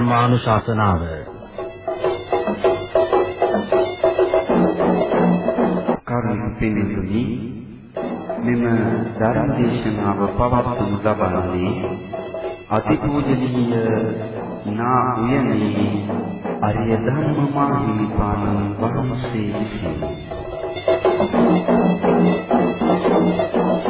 ධර්මානුශාසනාව කරුණාපෙනුනි මෙම ධර්ම දේශනාව පවත්වනු ලබන්නේ අතිපූජනීය නා උයනේ අරිය ධර්ම මාහිමිපාණන් වහන්සේ විසිනි. චක්‍රවාලේසු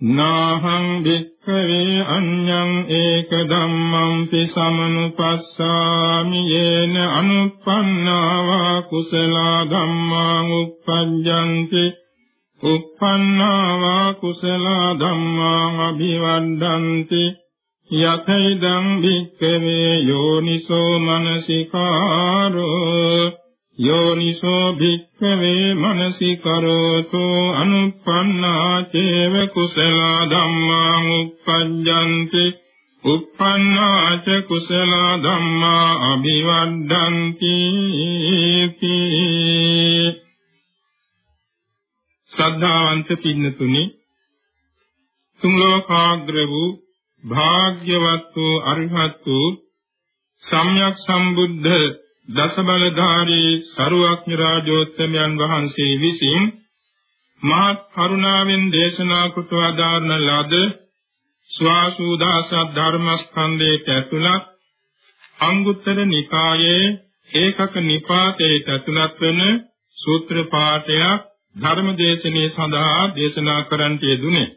නාහං භික්ඛවේ අඤ්ඤං ඒක ධම්මං පි සමනුපස්සාමි යේන අනුප්පන්නාවා කුසලා ධම්මාං උප්පජ්ජಂತಿ උප්පන්නාවා කුසලා ධම්මාං අභිවද්දಂತಿ යතෛදං භික්ඛවේ යෝනිසෝ මනසිකාරෝ යෝනිසෝ භික්ඛවේ මනසිකරෝතු අනුප්පන්නා චේව කුසල ධම්මා උප්පජ්ජಂತಿ. උප්පන්නා ච කුසල ධම්මා අභිවද්දಂತಿ ශ්‍රද්ධාවන්ත පින්නතුනි තුන් ලෝකාග්‍ර වූ භාග්‍යවත් වූ අරිහත් වූ සම්්‍යක් සම්බුද්ධ දසබලධාරී සරුවක්ඥ රාජෝත්තමයන් වහන්සේ විසින් මහත් කරුණාවෙන් දේශනා කොට වදාරන ලද ස්වාසූදාස ධර්මස්කන්ධයට ඇතුළත් අංගුත්තර නිකායේ ඒකක නිපාතයට ඇතුළත් වන සූත්‍ර පාඨයක් ධර්මදේශනයේ සඳහා දේශනා කරන්නට යෙදුනේ.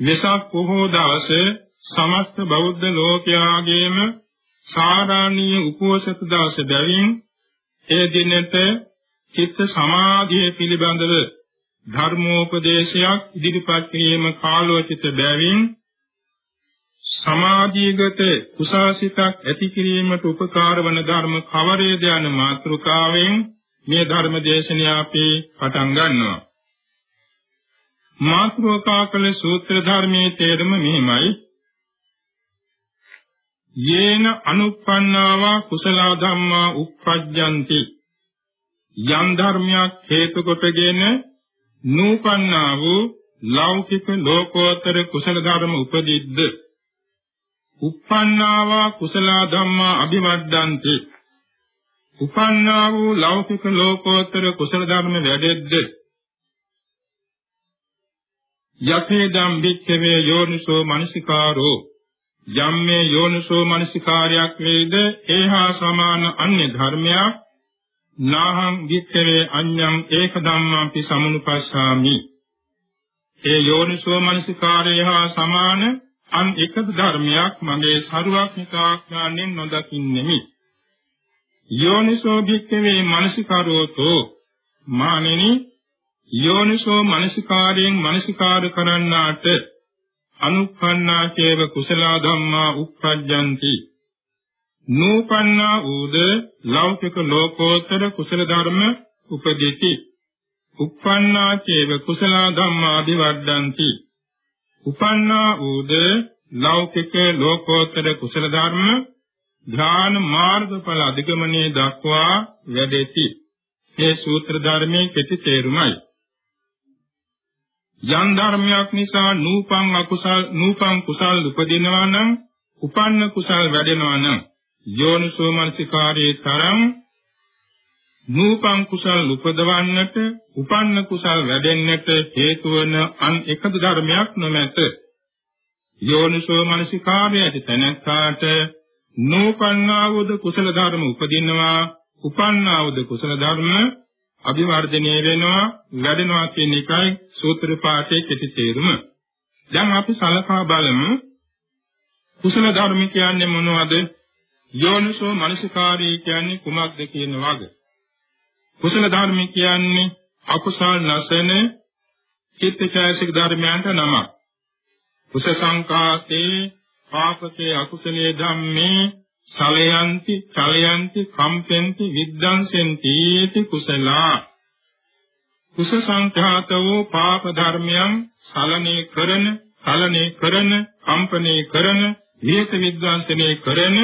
වෙසක් පොහෝ දවසේ සමස්ත බෞද්ධ ලෝකයාගේම සාරාණීය උපෝසත දවස බැවින් ඒ දිනට චිත්ත සමාධිය පිළිබඳව ධර්මෝපදේශයක් ඉදිරිපත් කිරීම කාලෝචිත බැවින් සමාධියගත කුසාසිතක් ඇති කිරීමට උපකාර වන ධර්ම කවරේද යන මාතෘකාවෙන් මේ ධර්ම දේශනය අපි පටන් ගන්නවා. මාත්‍රෝකා කළ සූත්‍ර ධර්මයේ තේරුම මෙහිමයි. යේන අනුප්පන්නාවා කුසල ධම්මා උප්පජ්ජಂತಿ. යම් ධර්මයක් හේතු කොටගෙන නූපන්නා වූ ලෞකික ලෝකෝත්තර කුසල ධර්ම උපදිද්ද? උප්පන්නාවා කුසල ධම්මා අභිවද්දಂತಿ උපන්නා වූ ලෞකික ලෝකෝත්තර කුසල ධර්ම වැඩෙද්ද? යතේදම් වික්ඛවේ යෝනිසෝ මනසිකාරෝ. යම්මේ යෝනිසෝ මනසිකාරයක් වේද ඒහා සමාන අන්‍ය ධර්මයක්. නාහං වික්ඛවේ අඤ්ඤං ඒක ධම්මංපි සමුනුපස්සාමි. ඒ යෝනිසෝ මනසිකාරය හා සමාන අන් එක ධර්මයක් මගේ සරුවක්නිකාඥාණයෙන් නොදකින්නෙමි. යෝනිසෝ භික්ඛවේ මනසිකාරෝතෝ මානෙනි. යෝනිසෝ මනසිකාරයෙන් මනසිකාර කරන්නාට අනුපන්නා චේව කුසල ධම්මා උප්පජ්ජಂತಿ නූපන්නා ඌද ලෞකික ලෝකෝත්තර කුසල ධර්ම උපදිති. උප්පන්නා චේව කුසල ධම්මා අභිවර්ධಂತಿ. උපන්නා ඌද ලෞකික ලෝකෝත්තර කුසල ධර්ම ඥාන මාර්ගඵල අධිගමනයේ දක්වා වැඩෙති. මේ සූත්‍ර ධර්මයේ කෙටි තේරුමයි. යම් ධර්මයක් නිසා නූපං අකුසල් නූපං කුසල් උපදිනවා නම් උපන්න කුසල් වැඩෙනවා නම් යෝනිසෝ මනසිකාරයේ තරම් නූපං කුසල් උපදවන්නට උපන්න කුසල් වැඩෙන්නට හේතු වන අන් එකදු ධර්මයක් නොමැත. යෝනිසෝ මනසිකාරය ඇති තැනැත්තාට නූපන්නාවුද කුසල ධර්ම උපදිනවා උපන්නාවුද කුසල ධර්ම අභිවර්ධනය වෙනවා වැඩෙනවා කියන එකයි සූත්‍ර පාඨයේ කෙටි තේරුම. දැන් අපි සලකා බලමු කුසල ධර්ම කියන්නේ මොනවද? යෝනිසෝ මනසිකාරී කියන්නේ කුමක්ද කියන වග. කුසල ධර්ම කියන්නේ අකුසල් නැසෙන චිත්තචෛසික ධර්මයන්ට නමක්. කුස සංකාතේ පාපකේ අකුසලයේ ධම්මේ සලයන්ති චලයන්ති කම්පෙන්ති විද්දංසෙන්ති इति කුසලා කුස සංඛාතෝ පාප ධර්මයන් සලනේ කරන සලනේ කරන කම්පනේ කරන නියත විද්වාංශනේ කරන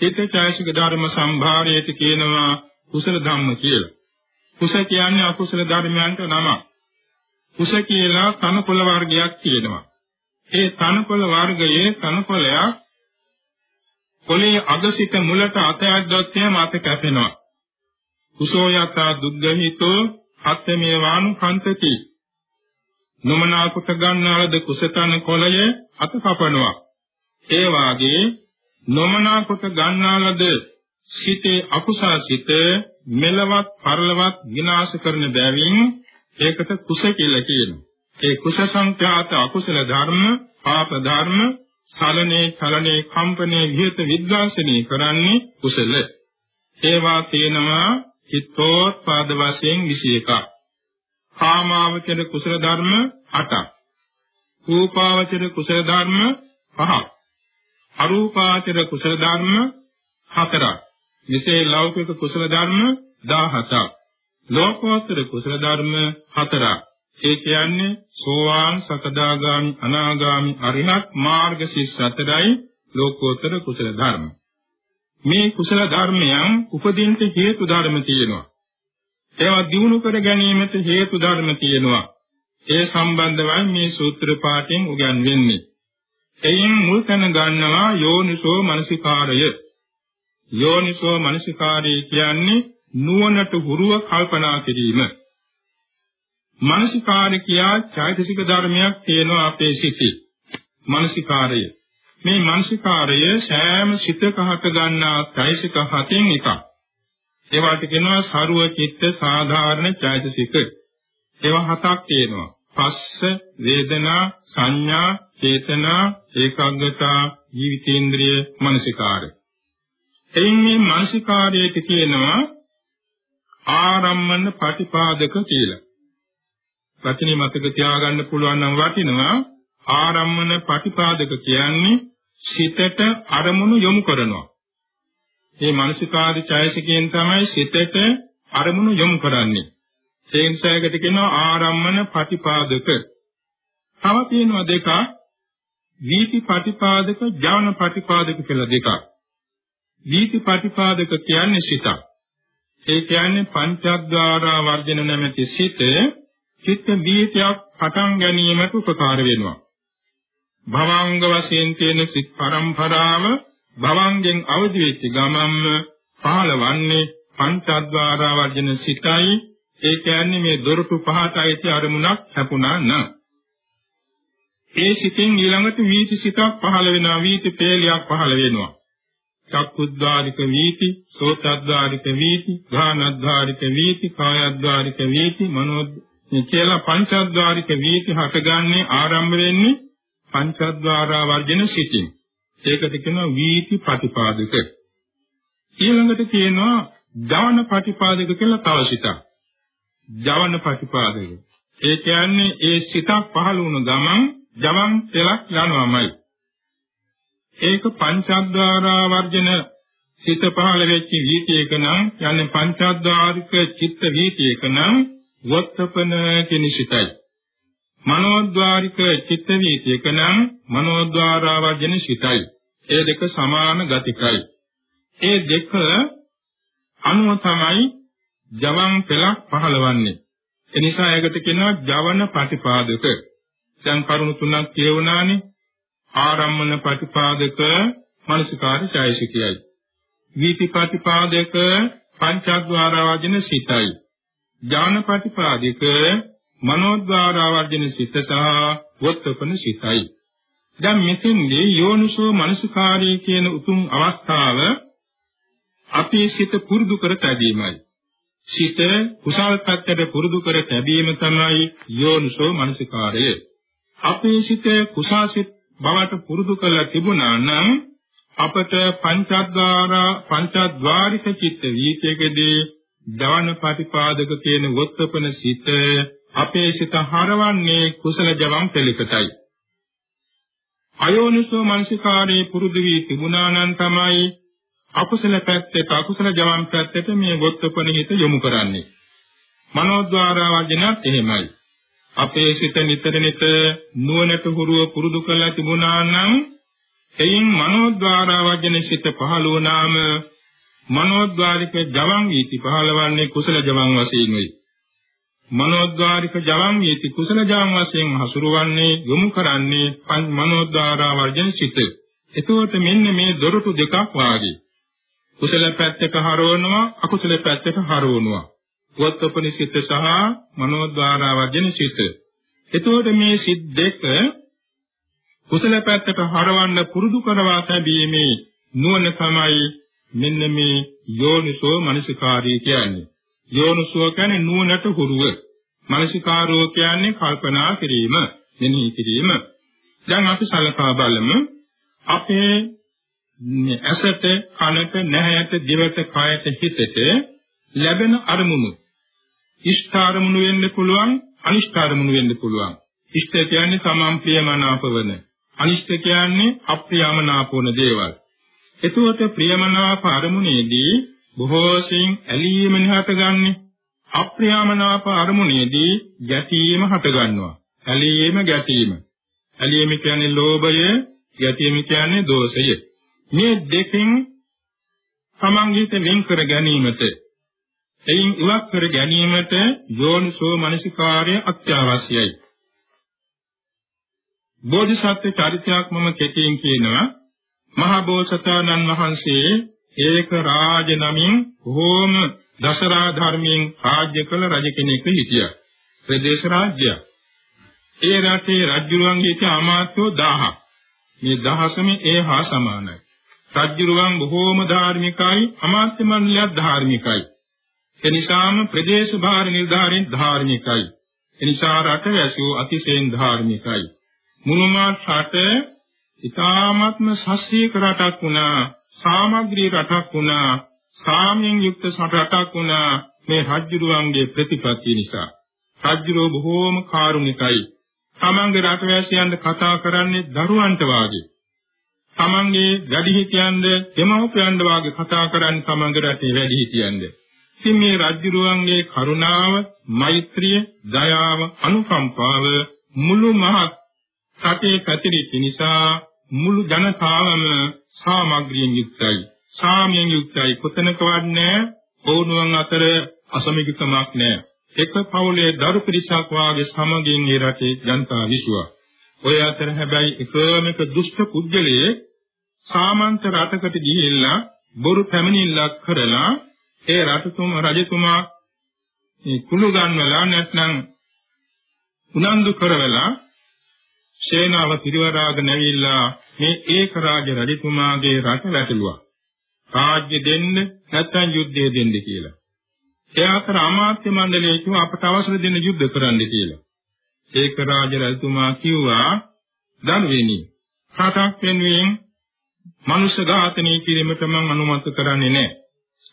හිතචෛසික ධර්ම සම්භාරයට කියනවා කුසල ධම්ම කියලා. කුස කියන්නේ අකුසල ධර්මයන්ට නම. කුස කියලා තනකොළ වර්ගයක් තියෙනවා. ඒ තනකොළ වර්ගයේ තනකොළයක් කොළේ අගසිත මුලට අත ඇද්දොත් එහෙම අත කැපෙනවා. කුසෝ යතා දුග්ගහිතෝ හත්මේ වානු කන්තති. නොමනා කොට ගන්නාලද කුසතන කොළය අත කපනවා. ඒ වාගේ නොමනා කොට ගන්නාලද සිතේ අකුසල සිත මෙලවත් පරලවත් විනාශ කරන බැවින් ඒකට කුස කියලා කියනවා. ඒ කුස සංඛ්‍යාත අකුසල ධර්ම, පාප ධර්ම සලනේ චලනේ කම්පනේ විහෙත විද්වාසනී කරන්නේ කුසල. ඒවා තියෙනවා චිත්තෝත්පාද වශයෙන් 21ක්. කාමාවචර කුසල ධර්ම 8ක්. රූපාවචර කුසල ධර්ම 5ක්. අරූපාවචර කුසල ධර්ම 4ක්. මෙසේ ලෞකික කුසල ධර්ම 17ක්. ලෝකෝත්තර කුසල ධර්ම 4ක්. ඒ කියන්නේ සෝවාන් සකදාගාමි අනාගාමි අරිහත් මාර්ග සිස් හතරයි ලෝකෝත්තර කුසල ධර්ම. මේ කුසල ධර්මයන් උපදින්න හේතු ධර්ම තියෙනවා. ඒවා දිනු කර ගැනීමට හේතු ධර්ම තියෙනවා. ඒ සම්බන්ධවයි මේ සූත්‍ර පාඨයෙන් උගන්වෙන්නේ. එයින් මුල් තැන ගන්නවා යෝනිසෝ මනසිකාරය. යෝනිසෝ මනසිකාරය කියන්නේ නුවණට හුරුව කල්පනා කිරීම. මානසිකාර්ය කියා චෛතසික ධර්මයක් තියෙනවා අපේ සිතේ. මානසිකාර්ය. මේ මානසිකාර්ය සෑම සිතක හට ගන්නා චෛතසික හතෙන් එකක්. ඒවට කියනවා ਸਰව චිත්ත සාධාරණ චෛතසික. ඒවා හතක් තියෙනවා. පස්ස, වේදනා, සංඥා, චේතනා, ඒකාග්‍රතා, ජීවිතේන්ද්‍රිය, මානසිකාර්ය. එයින් මේ මානසිකාර්යයට කියනවා ආරම්මන පටිපාදක කියලා. වචනේ මතක තියාගන්න පුළුවන් නම් වටිනවා ආරම්මන ප්‍රතිපාදක කියන්නේ සිතට අරමුණු යොමු කරනවා. මේ මානසිකාදී ඡයසිකයෙන් තමයි සිතට අරමුණු යොමු කරන්නේ. ඒ නිසා ඒකට කියනවා ආරම්මන ප්‍රතිපාදක. තව තියෙනවා දෙකක් වීති ප්‍රතිපාදක, ඥාන ප්‍රතිපාදක කියලා දෙකක්. වීති ප්‍රතිපාදක කියන්නේ සිතක්. ඒ කියන්නේ පංචද්වාරා වර්ජන නැමැති සිත චිත්ත බීජයක් පටන් ගැනීමට උපකාර වෙනවා. භවංග වශයෙන් තියෙන සිත් පරම්පරාව භවංගෙන් අවදි වෙච්ච ගමම්ම පහළවන්නේ පංචද්වාරා වර්ජන සිතයි. ඒ කියන්නේ මේ දොරටු පහට අයිති අරමුණක් හැපුණා නම්. ඒ සිතින් ඊළඟට වීති සිතක් පහළ වෙනවා. වීති පේලියක් පහළ වෙනවා. චක්කුද්්වාරික වීති සෝතද්්වාරික වීති ඝානද්්වාරික වීති කායද්්වාරික වීති මනෝද් මේ කියලා පංචද්වාරික වීති හටගන්නේ ආරම්භ වෙන්නේ පංචද්වාරා වර්ජන සිතින්. ඒකට කියනවා වීති ප්‍රතිපාදක. ඊළඟට කියනවා ජවන ප්‍රතිපාදක කියලා තව සිතක්. ජවන ප්‍රතිපාදක. ඒ කියන්නේ ඒ සිතක් පහළ වුණ ගමන් ජවන් තෙලක් යනවාමයි. ඒක පංචද්වාරා වර්ජන සිත පහළ වෙච්ච වීතියක නම් යන්නේ පංචද්වාරික චිත්ත වීතියක නම් වත්තපන කියන සිතයි. මනෝද්වාරික චිත්ත වීතියක නම් මනෝද්වාරාවජන සිතයි. ඒ දෙක සමාන ගතිකයි. ඒ දෙක අනුව තමයි ජවන් පෙළක් පහළවන්නේ. ඒ නිසා ඒකට කියනවා ජවන ප්‍රතිපාදක. දැන් කරුණු තුනක් කියවුණානේ. ආරම්මන ප්‍රතිපාදක මනසිකාර ඡායසිකයයි. වීතිපටිපාදක පංචද්වාර වර්ජන සිතයි. ඥානපටිපාදික මනෝද්වාර වර්ජන සිත සහ වොත්තපන සිතයි. දැන් මෙතෙන්දී යෝනිසෝ මනසිකාරී කියන උතුම් අවස්ථාව අපේ සිත පුරුදු කර තැබීමයි. සිත කුසල් පැත්තට පුරුදු කර තැබීම තමයි යෝනිසෝ මනසිකාරය. අපේ සිත කුසාසිත බවට පුරුදු කරලා තිබුණා නම් අපට පංචද්වාර පංචද්වාරික චිත්ත වීතියකදී දාන ප්‍රතිපාදක කියන වොත්තපන සිත අපේ සිත හරවන්නේ කුසල ජවම් පෙළකටයි. අයෝනිසෝ මනසිකාරයේ පුරුදු වී තිබුණා නම් තමයි අකුසල පැත්තට අකුසල ජවම් පැත්තට මේ වොත්තපන හිත යොමු කරන්නේ. මනෝද්වාරා වජනත් එහෙමයි. අපේ සිත නිතර නිතර නුවණට හුරුව පුරුදු කරලා තිබුණා නම් එයින් මනෝද්වාරා වජන සිත පහළ වුණාම මනෝද්වාරික ජවම් වීති පහළවන්නේ කුසල ජවම් වශයෙන් වෙයි. මනෝද්වාරික ජවම් වීති කුසල ජවම් වශයෙන් හසුරුවන්නේ යොමු කරන්නේ මනෝද්වාරා වර්ජන සිත. එතකොට මෙන්න මේ දොරටු දෙකක් වාගේ. කුසල පැත්තක හරවනවා අකුසල පැත්තක හරවනවා. වත්තපනි සිත සහ මනෝද්වාරා වර්ජන සිත. එතකොට මේ සිත් දෙක කුසල පැත්තට හරවන්න පුරුදු කරවා තැබීමේ නුවණ තමයි මෙන්න මේ යෝනිසෝ මනසිකාරී කියන්නේ. යෝනිසෝ කියන්නේ නුවණට හුරුව. මනසිකාරෝ කියන්නේ කල්පනා කිරීම, මෙනෙහි කිරීම. දැන් අපි සලකා බලමු අපේ ඇසට, කනට, නැහැට, දිවට, කයට, හිතට ලැබෙන අරමුණු. ඉෂ්ඨ අරමුණු වෙන්න පුළුවන්, අනිෂ්ඨ අරමුණු වෙන්න පුළුවන්. ඉෂ්ඨ කියන්නේ තමන් ප්‍රියමනාපවන. අනිෂ්ඨ කියන්නේ අප්‍රියමනාප වන දේවල්. එතකොට ප්‍රියමනාප අරමුණේදී බොහෝ සෙයින් ඇලීම හටගන්නේ. අප්‍රියමනාප අරමුණේදී ගැටීම හටගන්නවා. ඇලීම ගැටීම. ඇලීම කියන්නේ ලෝභය, ගැටීම කියන්නේ දෝෂය. මේ දෙකෙන් තමන්ගිට වෙන් කර ගැනීමට එයින් ඉවත් කර ගැනීමට යෝනිසෝ මනසිකාර්ය අත්‍යවශ්‍යයි. බෝධිසත්ව චරිතයක් මම කෙටියෙන් කියනවා මහා බෝසතාණන් වහන්සේ ඒක රාජ නමින් බොහෝම දසරා ධර්මයෙන් රාජ්‍ය කළ රජ කෙනෙක් හිටියා. ප්‍රදේශ රාජ්‍යය. ඒ රටේ රජුරුවන්ගේ අමාත්‍යෝ 1000ක්. මේ දහසම ඒ හා සමානයි. රජුරුවන් බොහෝම ධාර්මිකයි, අමාත්‍ය මණ්ඩලයක් ධාර්මිකයි. එනිසාම ප්‍රදේශ භාර නිර්ධාරයෙන් ධාර්මිකයි. එනිසා රට වැසූ අතිශයින් ධාර්මිකයි. මුළුමහත් රට ඊ타ත්ම ශාස්ත්‍රීය රටක් වුණා සාමග්‍රී රටක් වුණා සාමයෙන් යුක්ත රටක් වුණා මේ රජුරුවන්ගේ ප්‍රතිපත්තිය නිසා. රජුරෝ බොහෝම කාරුණිකයි. තමන්ගේ රටවැසියන්ට කතා කරන්නේ දරුවන්ට වාගේ. තමන්ගේ වැඩිහිටියන්ද දෙමව්පියන්ට වාගේ කතා කරන්නේ තමන්ගේ රටේ වැඩිහිටියන්ද. ඉතින් මේ රජුරුවන්ගේ කරුණාව මෛත්‍රිය දයාව අනුකම්පාව මුළු මහත් රටේ පැතිරිච්ච නිසා මුළු ජනතාවම සාමග්‍රියෙන් යුක්තයි. සාමයෙන් යුක්තයි. කොතනකවත් නැහැ. ඕනුවන් අතර අසමිකකමක් නැහැ. එක පවුලේ දරු පිරිසක් වාගේ සමගින් ඒ රටේ ජනතාව විසුවා. ඔය අතර හැබැයි එකම එක දුෂ්ට පුද්ගලයේ සාමන්ත රටකට ගිහිල්ලා බොරු පැමිණිල්ලක් කරලා ඒ රටතුම රජතුමා මේ කුළු ගන්වලා නැත්නම් උනන්දු කරවලා සේනාව පිරිවරාගෙන ඇවිල්ලා මේ ඒක රාජ රජතුමාගේ රට වැටලුවා. රාජ්‍ය දෙන්න නැත්නම් යුද්ධය දෙන්න කියලා. ඒ අතර අමාත්‍ය මණ්ඩලය කිව්වා අපට අවසර දෙන්න යුද්ධ කරන්න කියලා. ඒක රාජ රජතුමා කිව්වා ධනවෙනි රටක් වෙනුවෙන් මනුෂ්‍ය ඝාතනය කිරීමට මම අනුමත කරන්නේ නැහැ.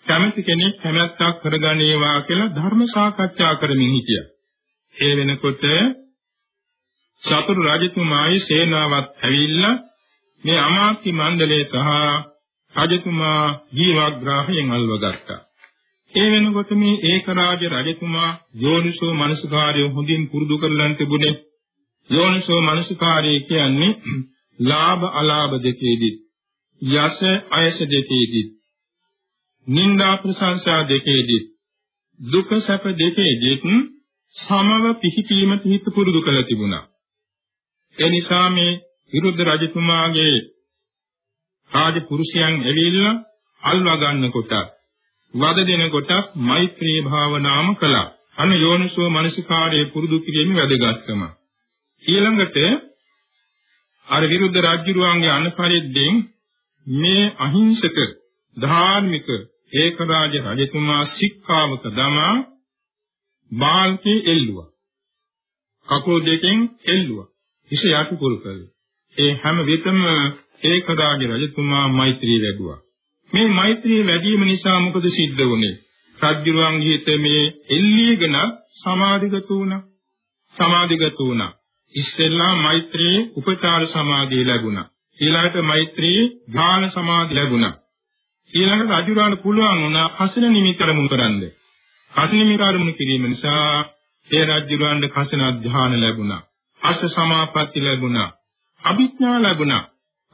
කැමති කෙනෙක් කැමැත්තක් කරගන්නේවා කියලා ධර්ම සාකච්ඡා කරමින් හිටියා. ඒ වෙනකොට චතුරු රජතුමායි සේනාවත් ඇවිල්ලා මේ අමාත්‍ය මණ්ඩලය සහ රජතුමා ජීවග්‍රාහයෙන් අල්වගත්තා. ඒ වෙනකොට මේ ඒකරාජ රජතුමා යෝනිසෝ මනසකාරය හොඳින් පුරුදු කරලන් තිබුණේ. යෝනිසෝ මනසකාරය කියන්නේ ලාභ අලාභ දෙකේදී යස අයස දෙකේදී නිന്ദා ප්‍රශංසා දෙකේදී දුක සැප දෙකේදී සමව පිහිටීමට හිත පුරුදු කළ තිබුණා. ඒ නිසා මේ විරුද්ධ රජතුමාගේ රාජ පුරුෂයන් ඇවිල්ලා අල්වා ගන්න කොට වද දෙන කොට මෛත්‍රී භාවනාම කළා. අන යෝනිසෝ මනසිකාරයේ පුරුදු කිරීමේ වැදගත්කම. ඊළඟට අර විරුද්ධ රාජ්‍යරුවන්ගේ අනපරිද්දෙන් මේ අහිංසක ධාර්මික ඒකරාජ රජතුමා සික්ඛාවක දමා බාල්කේ එල්ලුවා. කකුල් දෙකෙන් එල්ලුවා. හිස යටිකුල් කළා. ඒ හැම විටම ඒකරාජ රජතුමා මෛත්‍රී වැඩුවා. මේ මෛත්‍රී වැඩිම නිසා මොකද සිද්ධ වුනේ? රජුරුවන්ගේ හිත මේ එල්ලීගෙන සමාධිගත වුණා. සමාධිගත වුණා. ඉස්සෙල්ලා මෛත්‍රී උපචාර සමාධිය ලැබුණා. ඊළඟට මෛත්‍රී ධාන සමාධිය ලැබුණා. ඊළඟට රජුරාණ පුළුවන් වුණා කසින නිමිතරමුණු කරන්න. කසින නිමිතරමුණු කිරීම නිසා ඒ රජුරාණ්ඩ කසින ධාන ලැබුණා. අෂ්ට සමාපatti ලැබුණා. අභිඥා ලැබුණා.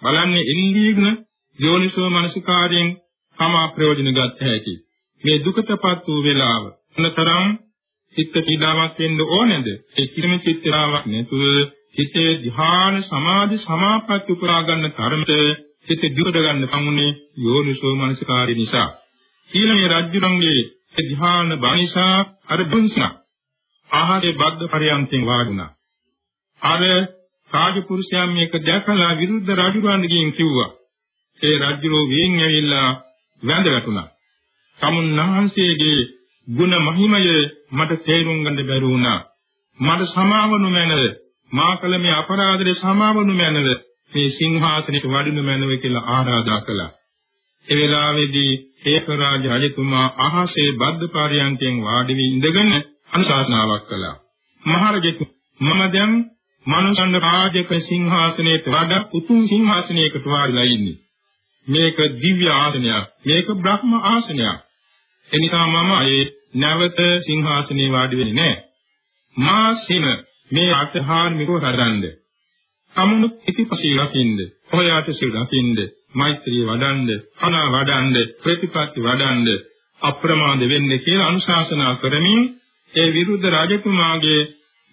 බලන්නේ ඉන්දීග්න යෝනිසෝ මනසිකාරයෙන් තමා ප්‍රයෝජන ගත හැකි. මේ දුකටපත් වූ වේලාව අනතරම් චිත්ත පීඩාවක් වෙන්න ඕනේද? ඒ කිසිම චිත්තාවක් නැතුව හිතේ ධ්‍යාන සමාධි සමාපatti උපරා ගන්න තරමට හිත දියුඩ ගන්න සමුනේ යෝනිසෝ මනසිකාරය නිසා. ඊළඟේ රජුරන්ගේ ධ්‍යාන බණිසා අර බුන්සා ආහාරේ බද්ධ පරියන්තෙන් වාඩුණා. අර රාජපුරුෂයන් මේක දැකලා විරුද්ධ රජුරන්ගෙන් කිව්වා. ඒ රජුරෝ වියෙන් ඇවිල්ලා වැඳ වැටුණා. සමුන්නාංශයේගේ ගුණ මහිමය මට තේරුම් ගන්න බැරි වුණා. මට සමාවනු මැනව මා කළ මේ අපරාධේ සමාවනු මැනව මේ සිංහාසනෙට වඩිනු මැනව කියලා ආරාධනා කළා. ඒ වෙලාවේදී ඒකරාජ රජතුමා අහසේ බද්ධ පාරියන්තයෙන් වාඩි වී ඉඳගෙන අනුශාසනාවක් කළා. මහරජතු මම දැන් මනුෂ්‍යන් රාජක සිංහාසනයට වඩා උතුම් සිංහාසනයකට වාඩිලා ඉන්නේ. මේක දිව්‍ය ආසනයක්. මේක බ්‍රහ්ම ආසනයක්. එනිසා මම ඒ නැවත සිංහාසනේ වාඩි වෙන්නේ නැහැ. මා සින මේ අත්හාර්මිකව හදන්න. අමුණු ඉතිපසී රකින්ද, ඔයාට සිල් රකින්ද, මෛත්‍රී වඩන්ද, කනා වඩන්ද, ප්‍රතිපත්ති වඩන්ද, අප්‍රමාද වෙන්න කියලා අනුශාසනා කරමින් ඒ විරුද්ධ රජතුමාගේ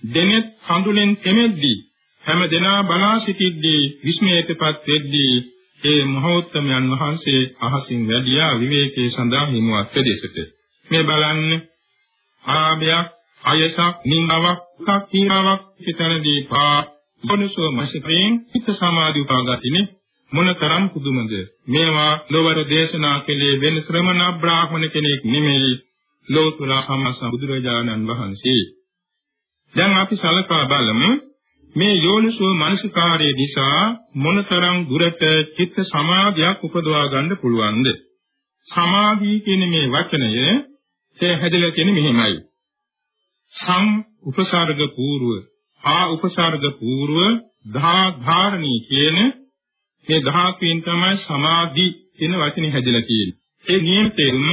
දෙනෙත් හඳුලෙන් තෙමෙද්දී හැම දෙනා බලා සිටිද්දී විස්මයටපත් වෙද්දී ඒ මහෞත්තමයන් වහන්සේ අහසින් වැඩියා විවේකයේ සඳහා හිමුවත් ප්‍රදේශයට. මේ බලන්න ආභයක්, අයසක්, නින්දාවක්, කක්කීනාවක් හිතනදී පා මොනසෝ මසිතෙන් හිත සමාධි උපාගතිනේ. මොනතරම් පුදුමද? මේවා ලෝවර දේශනා කළේ වෙන ශ්‍රමණ බ්‍රාහ්මණ කෙනෙක් නෙමෙයි. ලෝතුරා සම්මා සම්බුදුරජාණන් වහන්සේ. දැන් අපි සලකා බලමු මේ යෝනිසෝ මනසිකාරයේ දිසා මොනතරම් දුරට චිත්ත සමාධියක් උපදවා ගන්න පුළුවන්ද? සමාධිය කියන මේ වචනය ඒ හැදලා තියෙන්නේ මෙහෙමයි. සම් උපසර්ග පූර්ව, ආ උපසර්ග පූර්ව, ධා ධාරණී කියන මේ ධාතුවෙන් තමයි සමාධි කියන වචනේ හැදලා තියෙන්නේ. ඒ නියම තේරුම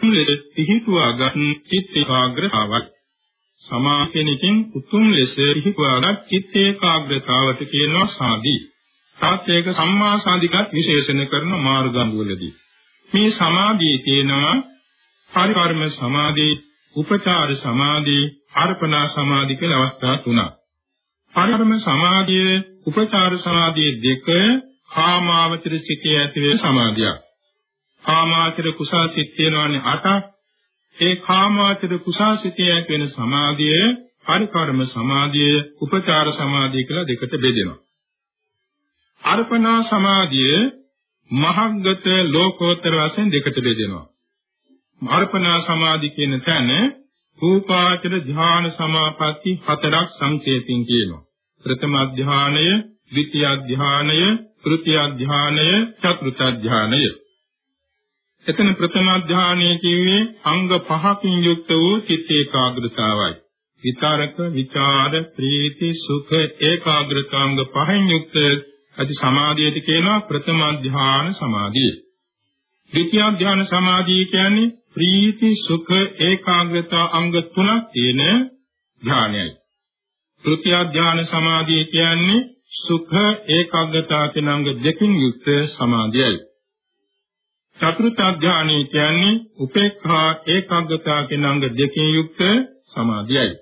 තුලට පිහිටුවා ගන්න චිත්ත ඒකාග්‍රතාවක්. සමා කෙනකින් උතුම් ලෙස පිහිටුවාගත් චිත්ත ඒකාග්‍රතාවට කියනවා සාදී. තාත් ඒක සම්මා සාධිකත් විශේෂණ කරන මාර්ගංගවලදී. මේ සමාධියේ තියෙනවා පරිකර්ම සමාධි, උපචාර සමාධි, අර්පණා සමාධි කියලා අවස්ථා තුනක්. පරිකර්ම සමාධිය, උපචාර සමාධිය දෙක කාමාවචර සිටේ ඇති වෙන සමාධියක්. කාමාවචර කුසල් සිත් තියෙනවානේ 8ක්. ඒ කාමාවචර කුසල් සිතේ ඇති වෙන සමාධිය පරිකර්ම සමාධිය උපචාර සමාධිය කියලා දෙකට බෙදෙනවා. අර්පණා සමාධිය මහග්ගත ලෝකෝත්තර වශයෙන් දෙකට බෙදෙනවා. අර්පණා සමාධි කියන තැන රූපාචර ධ්‍යාන සමාපatti හතරක් සංකේතින් කියනවා. ප්‍රථම ධ්‍යානය, ද්විතිය ධ්‍යානය, තෘතිය ධ්‍යානය, චතුර්ථ ධ්‍යානය. එතන ප්‍රථම ධානයේ කිව්වේ අංග පහකින් යුක්ත වූ චිත්ත ඒකාග්‍රතාවයි. විතරක, විචාර, ප්‍රීති, සුඛ ඒකාග්‍රතාංග පහෙන් යුක්ත අධි සමාධියට කියනවා ප්‍රථම ධාන සමාධිය. ද්විතිය ධාන සමාධිය කියන්නේ ප්‍රීති, සුඛ ඒකාග්‍රතා අංග තුනක් තියෙන ධානයයි. තෘතිය ධාන සමාධිය කියන්නේ සුඛ ඒකාග්‍රතා කියන අංග දෙකින් යුක්ත සමාධියයි. චතුර්ථ ධානය කියන්නේ උපේක්ඛා ඒකාග්‍රතාව කියන අංග දෙකෙන් යුක්ත සමාධියයි.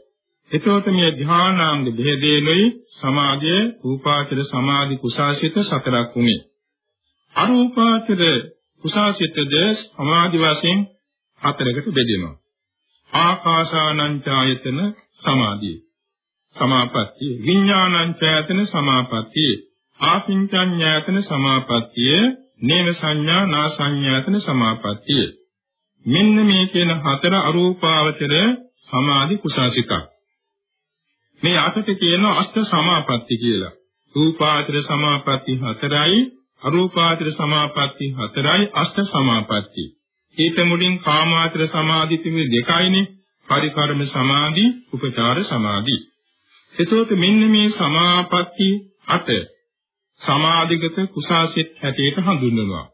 එතකොට මේ ධානාංග බෙහෙදේනොයි සමාධිය රූපාචර සමාධි කුසාසිත සතරක් උනේ. අරූපාචර කුසාසිතද සමාධි වශයෙන් හතරකට බෙදෙනවා. ආකාසානංචායතන සමාධිය. සමාපත්තිය. විඥානංචායතන සමාපත්තිය. ආකින්චඤ්ඤායතන සමාපත්තිය. නේව සංඥා නා සංඥායතන සමාපත්තිය. මෙන්න මේ කියන හතර අරූපාවචර සමාධි කුසාසිතක්. මේ අටට කියනවා අෂ්ට සමාපatti කියලා. රූපාවචර සමාපatti හතරයි අරූපාවචර සමාපatti හතරයි අෂ්ට සමාපatti. ඊට මුලින් කාමාවචර සමාධි තිබෙන්නේ දෙකයිනේ. පරිකර්ම සමාධි, උපචාර සමාධි. එතකොට මෙන්න මේ සමාපatti අට සමාධිගත කුසාසිත හැටියට හඳුන්වනවා.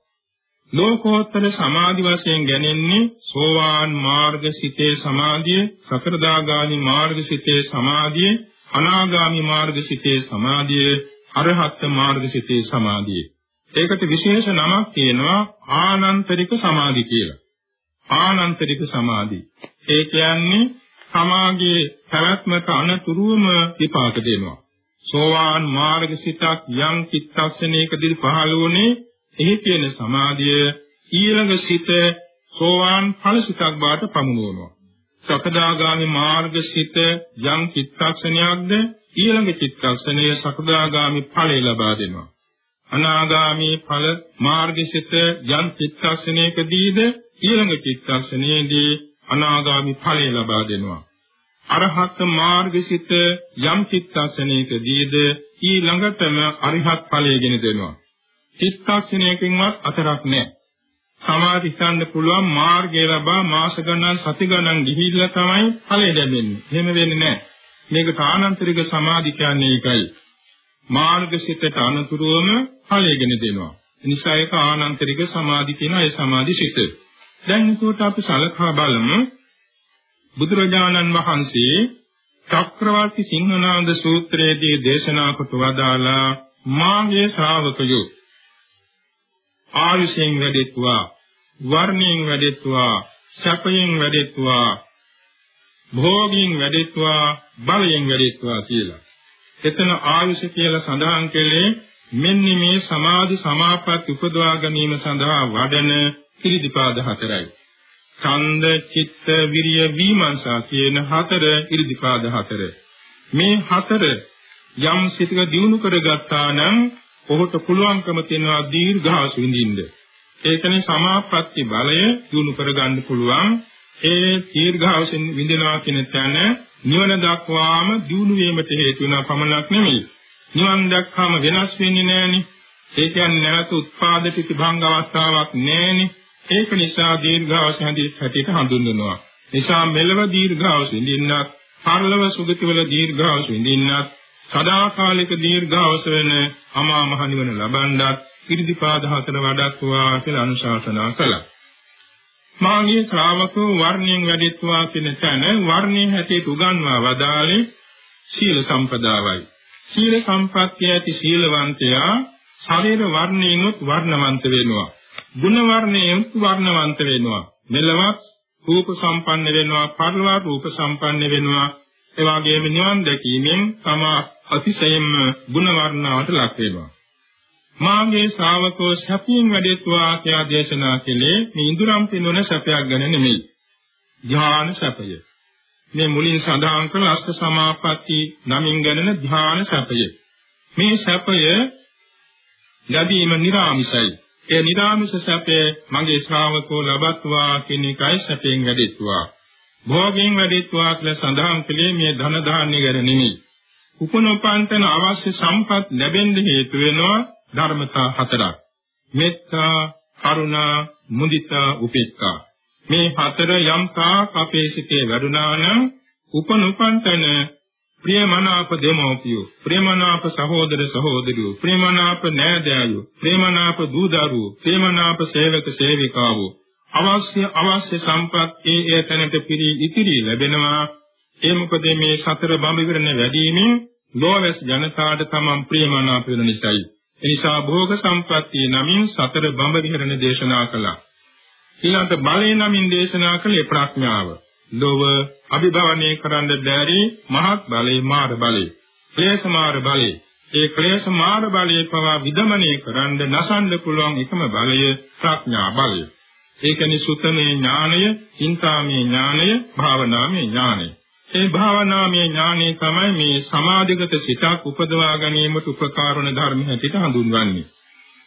ලෝකෝත්තර සමාධි වශයෙන් ගැනෙන්නේ සෝවාන් මාර්ග සිතේ සමාධිය, සතරදාගාමි මාර්ග සිතේ සමාධිය, අනාගාමි මාර්ග සිතේ සමාධිය, අරහත් මාර්ග සිතේ සමාධිය. ඒකට විශේෂ නමක් තියෙනවා ආනන්තරික සමාධි කියලා. ආනන්තරික සමාධි. ඒ කියන්නේ සමාගයේ පැවැත්මට අනතුරුවම විපාක දෙනවා. සෝවාන් මාර්ග සිතක් යම් චිත්තක්ෂණයකදී පහළ වුණේ එහි තියෙන සමාධිය ඊළඟ සිත සෝවාන් ඵලසිතක් බවට පමුණුවනවා. සකදාගාමි මාර්ග සිත යම් චිත්තක්ෂණයක්ද ඊළඟ චිත්තක්ෂණය සකදාගාමි ඵලය ලබා දෙනවා. අනාගාමි ඵල මාර්ගසිත යම් චිත්තක්ෂණයකදීද ඊළඟ චිත්තක්ෂණයේදී අනාගාමි ඵලය ලබා දෙනවා. අරහත් මාර්ගසිත යම් චිත්තක්ෂණයකදීද ඊළඟටම අරිහත් ඵලය ගෙන දෙනවා. චිත්තක්ෂණයකින්වත් අතරක් නැහැ. සමාධි ගන්න පුළුවන් මාර්ගය ලබා මාස ගණන් සති ගණන් ගිහිල්ලා තමයි ඵලය ලැබෙන්නේ. එහෙම වෙන්නේ නැහැ. මේක තානන්තරික සමාධි කියන්නේ ඒකයි. මාර්ගසිතට අනුතුරුවම ඵලයගෙන දෙනවා. නිසා ඒක ආනන්තරික සමාධි කියන ඒ සමාධි සිත. දැන් උකට අපි සලකා බලමු බුදුරජාණන් වහන්සේ චක්‍රවර්ති සිංහනාද සූත්‍රයේදී දේශනා කොට වදාලා මාගේ ශ්‍රාවකයෝ ආයුෂයෙන් වැඩෙත්වා වර්ණයෙන් වැඩෙත්වා සැපයෙන් වැඩෙත්වා භෝගයෙන් වැඩෙත්වා බලයෙන් වැඩෙත්වා කියලා. එතන ආයුෂ කියලා සඳහන් කළේ මෙන්න මේ සමාධි සමාපatti උපදවා ගැනීම සඳහා වඩන ඉරිදිපාද හතරයි. ඡන්ද, චිත්ත, විරිය, විමර්ශා කියන හතර ඉරිදිපාද හතර. මේ හතර යම් සිතක දිනු කරගත්තා නම් ඔහුට පුළුවන්කම තියෙනවා දීර්ඝාස විඳින්න. ඒකනේ සමාපatti බලය දිනු කරගන්න පුළුවන්. ඒ දීර්ඝාසෙන් විඳිනවා කියන තැන නිවන දක්වාම දිනු වීමට හේතු වෙන පමණක් නෙමෙයි. නිවන් දැක්කාම වෙනස් වෙන්නේ නැහෙනේ. ඒ කියන්නේ නැවත උත්පාද ප්‍රතිභංග අවස්ථාවක් නැහෙනේ. ඒක නිසා දීර්ඝාස හැටියට හඳුන්වනවා. නිසා මෙලව දීර්ඝාස විඳින්නත්, පරලොව සුගතිවල දීර්ඝාස විඳින්නත් සදාකාලික දීර්ඝාස වෙන අමා මහ නිවන ලබන්නත් ඉරිදිපාද හතර වඩත්වා කියලා අනුශාසනා කළා. මාගේ ශ්‍රාවකෝ වර්ණයෙන් වැඩිත්වා කියන තැන වර්ණයේ හැටියට උගන්වා වදාළේ සීල සම්පදායයි. සීල සම්පත්තිය ඇති සීලවන්තයා ශරීර වර්ණයෙන්ුත් වර්ණවන්ත වෙනවා. ගුණ වර්ණයෙන්ුත් වර්ණවන්ත වෙනවා. මෙලවත් රූප සම්පන්න වෙනවා, පරිවා රූප සම්පන්න වෙනවා. ඒ වගේම නිවන් දැකීමෙන් තමා අතිශයින්ම ගුණ වර්ණාවට ලක් වෙනවා. මාගේ ශ්‍රාවකෝ සැපින් වැඩෙත්වා ආඛ්‍යා දේශනා කළේ මේ ඉඳුරම් පිනවන සැපයක් ගැන නෙමෙයි. ධ්‍යාන සැපය. මේ මුලින් සඳහන් කළ අෂ්ට සමාපatti නමින් ගණන ධ්‍යාන සැපය. මේ සැපය ලැබීම නිර්ාමිසයි. ඒ නිර්ාමිස සැපේ මගේ ශ්‍රාවකෝ ලබත්වා කියන එකයි සැපෙන් වැඩෙත්වා. භෝගයෙන් වැඩෙත්වා කියලා සඳහන් කළේ මේ ධන දාන්නේ ගැන නෙමෙයි. උපනෝපන්තන අවශ්‍ය සම්පත් ලැබෙන්න හේතු වෙනවා ධර්මතා හතරක්. මෙත්තා, කරුණා, මුදිතා, උපේක්ඛා. මේ හතර යම් තාක් අපේ සිතේ වැඩුණා නම් උපනෝපන්තන ප්‍රියමනාප දෙමෝපියෝ, ප්‍රියමනාප සහෝදර සහෝදරියෝ, ප්‍රියමනාප නෑදෑයෝ, ප්‍රියමනාප දූ දරුවෝ, ප්‍රියමනාප සේවක සේවිකාවෝ අවශ්‍ය අවශ්‍ය සම්පත් ඒ ඒ තැනට පිරි ඉතිරි ලැබෙනවා ඒ මොකද මේ සතර බඹ විවරණ වැඩිමෙන් ලෝවැස් ජනතාවට තමන් ප්‍රියමනාප වෙන නිසායි. ඒ නිසා භෝග සම්පත්තිය නමින් සතර බඹ විහරණ දේශනා කළා. ඊළඟට බලය නමින් දේශනා කළේ ප්‍රඥාව. ලෝව අභිභවනයේ කරන්න බැරි මහත් බලේ මාර බලේ. ක්ලේශ මාර බලේ. ඒ ක්ලේශ මාන බලයේ පවා විදමනය කරන්න නසන්න පුළුවන් එකම බලය ප්‍රඥා බලය. ඒ කියන්නේ සුතමේ ඥානය, චින්තාමේ ඥානය, භාවනාමේ ඥානය. ඒ භාවනාමේ ඥානය තමයි මේ සමාධිගත සිතක් උපදවා ගැනීමට උපකාර වන ධර්ම හැටියට හඳුන්වන්නේ.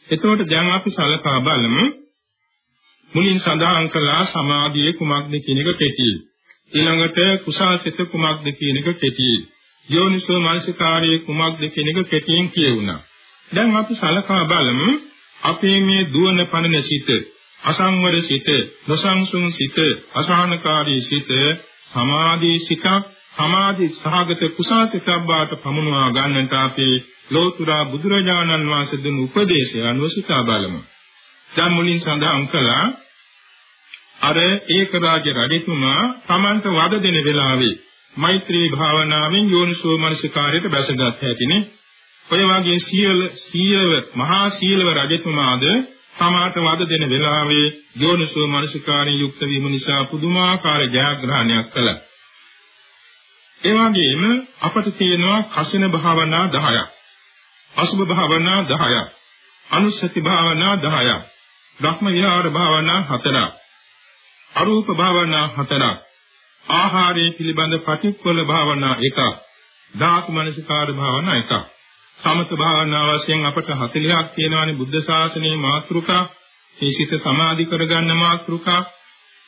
එතකොට දැන් අපි සලකා බලමු මුලින් සඳහන් කළා සමාධියේ කුමක්ද කියන එක කෙටි. ඊළඟට කුසාසිත කුමක්ද කියන එක කෙටි. යෝනිසෝ මනසිකාරයේ කුමක්ද කියන එක කෙටියෙන් කියුණා. දැන් අපි සලකා බලමු අපේ මේ දුවන පනන සිත, අසංවර සිත, නොසංසුන් සිත, අසහනකාරී සිත, සමාධි සිතක්, සමාධි සහගත කුසාසිතක් බවට පමුණවා ගන්නට අපේ ලෝතුරා බුදුරජාණන් වහන්සේ දුන් උපදේශය අනුව සිතා බලමු. දැන් මුලින් සඳහන් කළා අර ඒකරාජ රජතුමා Tamanට වද දෙන වෙලාවේ මෛත්‍රී භාවනාවෙන් යෝනිසෝ මනසිකාරයට බැසගත් හැටිනේ. ඔය වගේ සීල සීලව මහා සීලව රජතුමාද තමාට වද දෙන වෙලාවේ යෝනිසෝ මනසිකාරයෙන් යුක්ත වීම නිසා පුදුමාකාර ජයග්‍රහණයක් කළා. ඒ වගේම අපට තියෙනවා කසින භාවනා 10ක්. අසුභ භාවනා 10ක්. අනුස්සති භාවනා 10ක්. ධම්ම විහාර භාවනා 4ක්. අරූප භාවනා 4ක්. ආහාරයේ පිළිබඳ පටික්කුල භාවනා එකක්. ධාතු මනසිකාර භාවනා එකක්. සමත භාවනා වශයෙන් අපට 40ක් තියෙනවානේ බුද්ධ ශාසනයේ මාතෘකා. මේ සිත සමාධි කරගන්න මාතෘකා.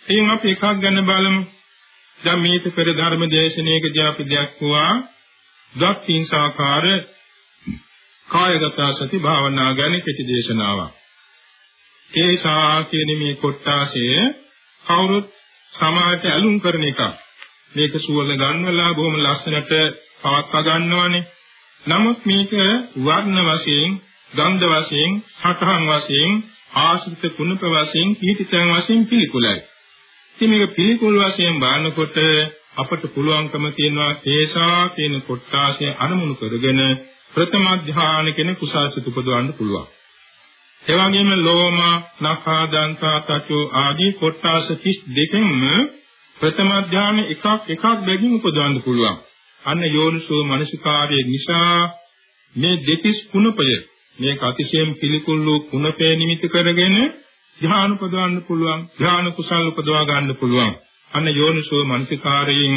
එයින් අපි එකක් ගන්න බලමු. දැන් මේක පෙර ධර්ම දේශනාවකදී අපි දැක්වුවා දක්ඛින් සාකාර කායගත සති භාවනා ගැන කෙටි දේශනාවක්. ඒසා කියන මේ කොටාසය කවුරුත් සමාජයට ඇලුම් කරන එක. මේක සුවඳ ගන්නවලා බොහොම ලස්සනට පවත්වා ගන්නවනේ. නමුත් මේක වර්ණ වශයෙන්, ගන්ධ වශයෙන්, සටහන් වශයෙන්, ආශ්‍රිත කුණප වශයෙන්, කීටිතන් වශයෙන් පිළිකුලයි. ඉතින් මේක පිළිකුල් වශයෙන් බලනකොට අපට පුළුවන්කම තියෙනවා තේසා කියන කොටාසය අනුමුණු කරගෙන ප්‍රථම ධානය කියන කුසල්සිත උපදවන්න පුළුවන්. ඒ වගේම ලෝම, නඛා, දන්තා, තචෝ ආදී කොටාස 32කින්ම ප්‍රථම ධානය එකක් එකක් බැගින් උපදවන්න පුළුවන්. අන්න යෝනිසෝ මනසිකාරයේ නිසා මේ දෙතිස් කුණපය මේක අතිශයින් පිළිකුල් වූ කුණපේ නිමිති කරගෙන ධ්‍යාන උපදවන්න පුළුවන් ධ්‍යාන කුසල් උපදවා ගන්න පුළුවන් අන්න යෝනිසෝ මනසිකාරයෙන්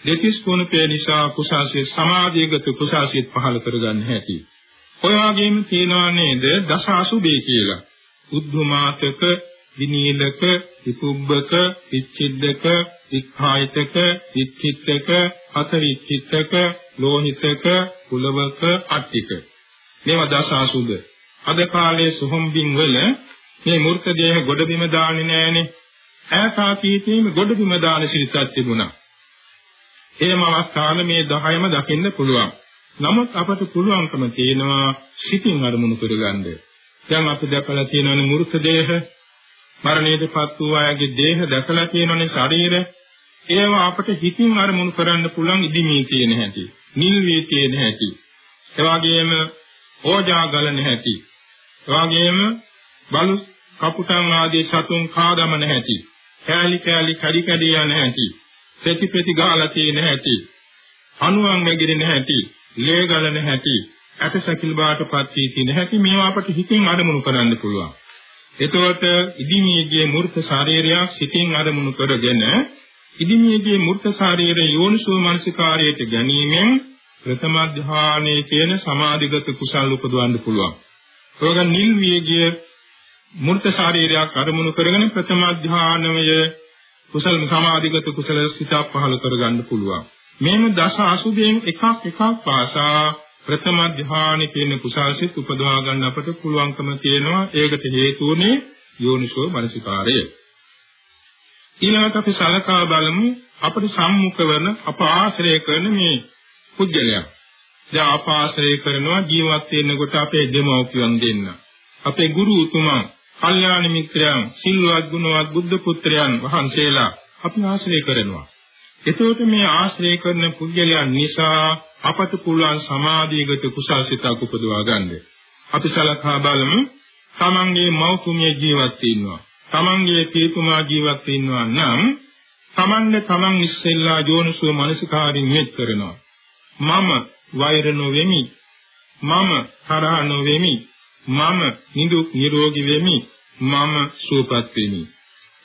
දෙතිස් කුණපේ නිසා කුසාසිය සමාධියගත කුසාසිය පහල කරගන්න හැටි ඔය වගේම තියෙනවා නේද දස අසුබේ කියලා. උද්ධමාතක, විනීලක, විපුබ්බක, විච්ඡිද්දක, වික්ඛායිතක, විච්ඡිත්තක, අතවිච්ඡිත්තක, ලෝහිතක, කුලවක, අට්ටික. මේවා දස අසුබ. අද කාලේ සුහම්බින් වල මේ මූර්ත දේහ ගොඩබිම දාන්නේ නෑනේ. ඈතාපීතීම ගොඩබිම දාන සිරිතක් තිබුණා. එහෙම අවස්ථාවල මේ 10ම දකින්න පුළුවන්. නමුත් අපට පුළුවන්කම තියෙනවා සිතින් අරමුණු කරගන්න. දැන් අපි දැකලා තියෙනවනේ මෘත දේහ, මරණයටපත් වූ අයගේ දේහ දැකලා තියෙනවනේ ශරීර. ඒවා අපට හිතින් අරමුණු කරන්න පුළුවන් ඉදිමී තියෙන හැටි, නිල් වී තියෙන හැටි. එවාගෙම ඕජා ගලන හැටි. එවාගෙම බලු කපුටන් ආදී සතුන් කාදමන හැටි. කෑලි කෑලි කඩි කඩි යන හැටි. ප්‍රති ප්‍රති ගාලා තියෙන හැටි. අණුවන් නැගිරින හැටි ලේ ගලන හැටි, ඇට සැකිලි බාටපත් වී තියෙන හැටි මේවා අපට හිතින් අරමුණු කරන්න පුළුවන්. එතකොට ඉදිමියගේ මූර්ත ශරීරයක් සිතින් අරමුණු කරගෙන ඉදිමියගේ මූර්ත ශරීරය යෝනිසෝ මනසිකාරයට ගැනීමෙන් ප්‍රථම ධානයේ කියන සමාධිගත කුසල් උපදවන්න පුළුවන්. ඒගොල්ලන් නිල් වියගේ මූර්ත ශරීරයක් අරමුණු කරගෙන ප්‍රථම ධානය කුසල සමාධිගත කුසල සිතක් පහළ කරගන්න පුළුවන්. මේම දස අසුභයෙන් එකක් එකක් පාසා ප්‍රථම ධ්‍යානෙ කියන කුසල්සිත උපදවා ගන්න අපට පුළුවන්කම තියෙනවා. ඒකට හේතුුනේ යෝනිසෝ මනසිකාරය. ඊළඟට අපි සලකා බලමු අපට සම්මුඛ වන අප ආශ්‍රය කරන මේ පුජ්‍යලයක් දැන් අප ආශ්‍රය කරනවා ජීවත් වෙනකොට අපේ දෙමව්පියන් දෙන්න. අපේ ගුරු උතුමන් කල්යාණ මිත්‍රයන් සිල්වත් ගුණවත් බුද්ධ පුත්‍රයන් වහන්සේලා අපි ආශ්‍රය කරනවා. එතකොට මේ ආශ්‍රය කරන පුද්ගලයන් නිසා අපට පුළුවන් සමාධියගත කුසල්සිතක් උපදවා ගන්න. අපි සලකා බලමු තමන්ගේ මෞතුමිය ජීවත් වෙනවා. තමන්ගේ පියතුමා ජීවත් වෙනවා නම් තමන්ගේ තමන් ඉස්සෙල්ලා යෝනිසුව මනසිකාරින් මෙත් කරනවා. මම වෛර නොවෙමි. මම තරහ නොවෙමි මම නිදුක් නිරෝගී වෙමි මම සුවපත් වෙමි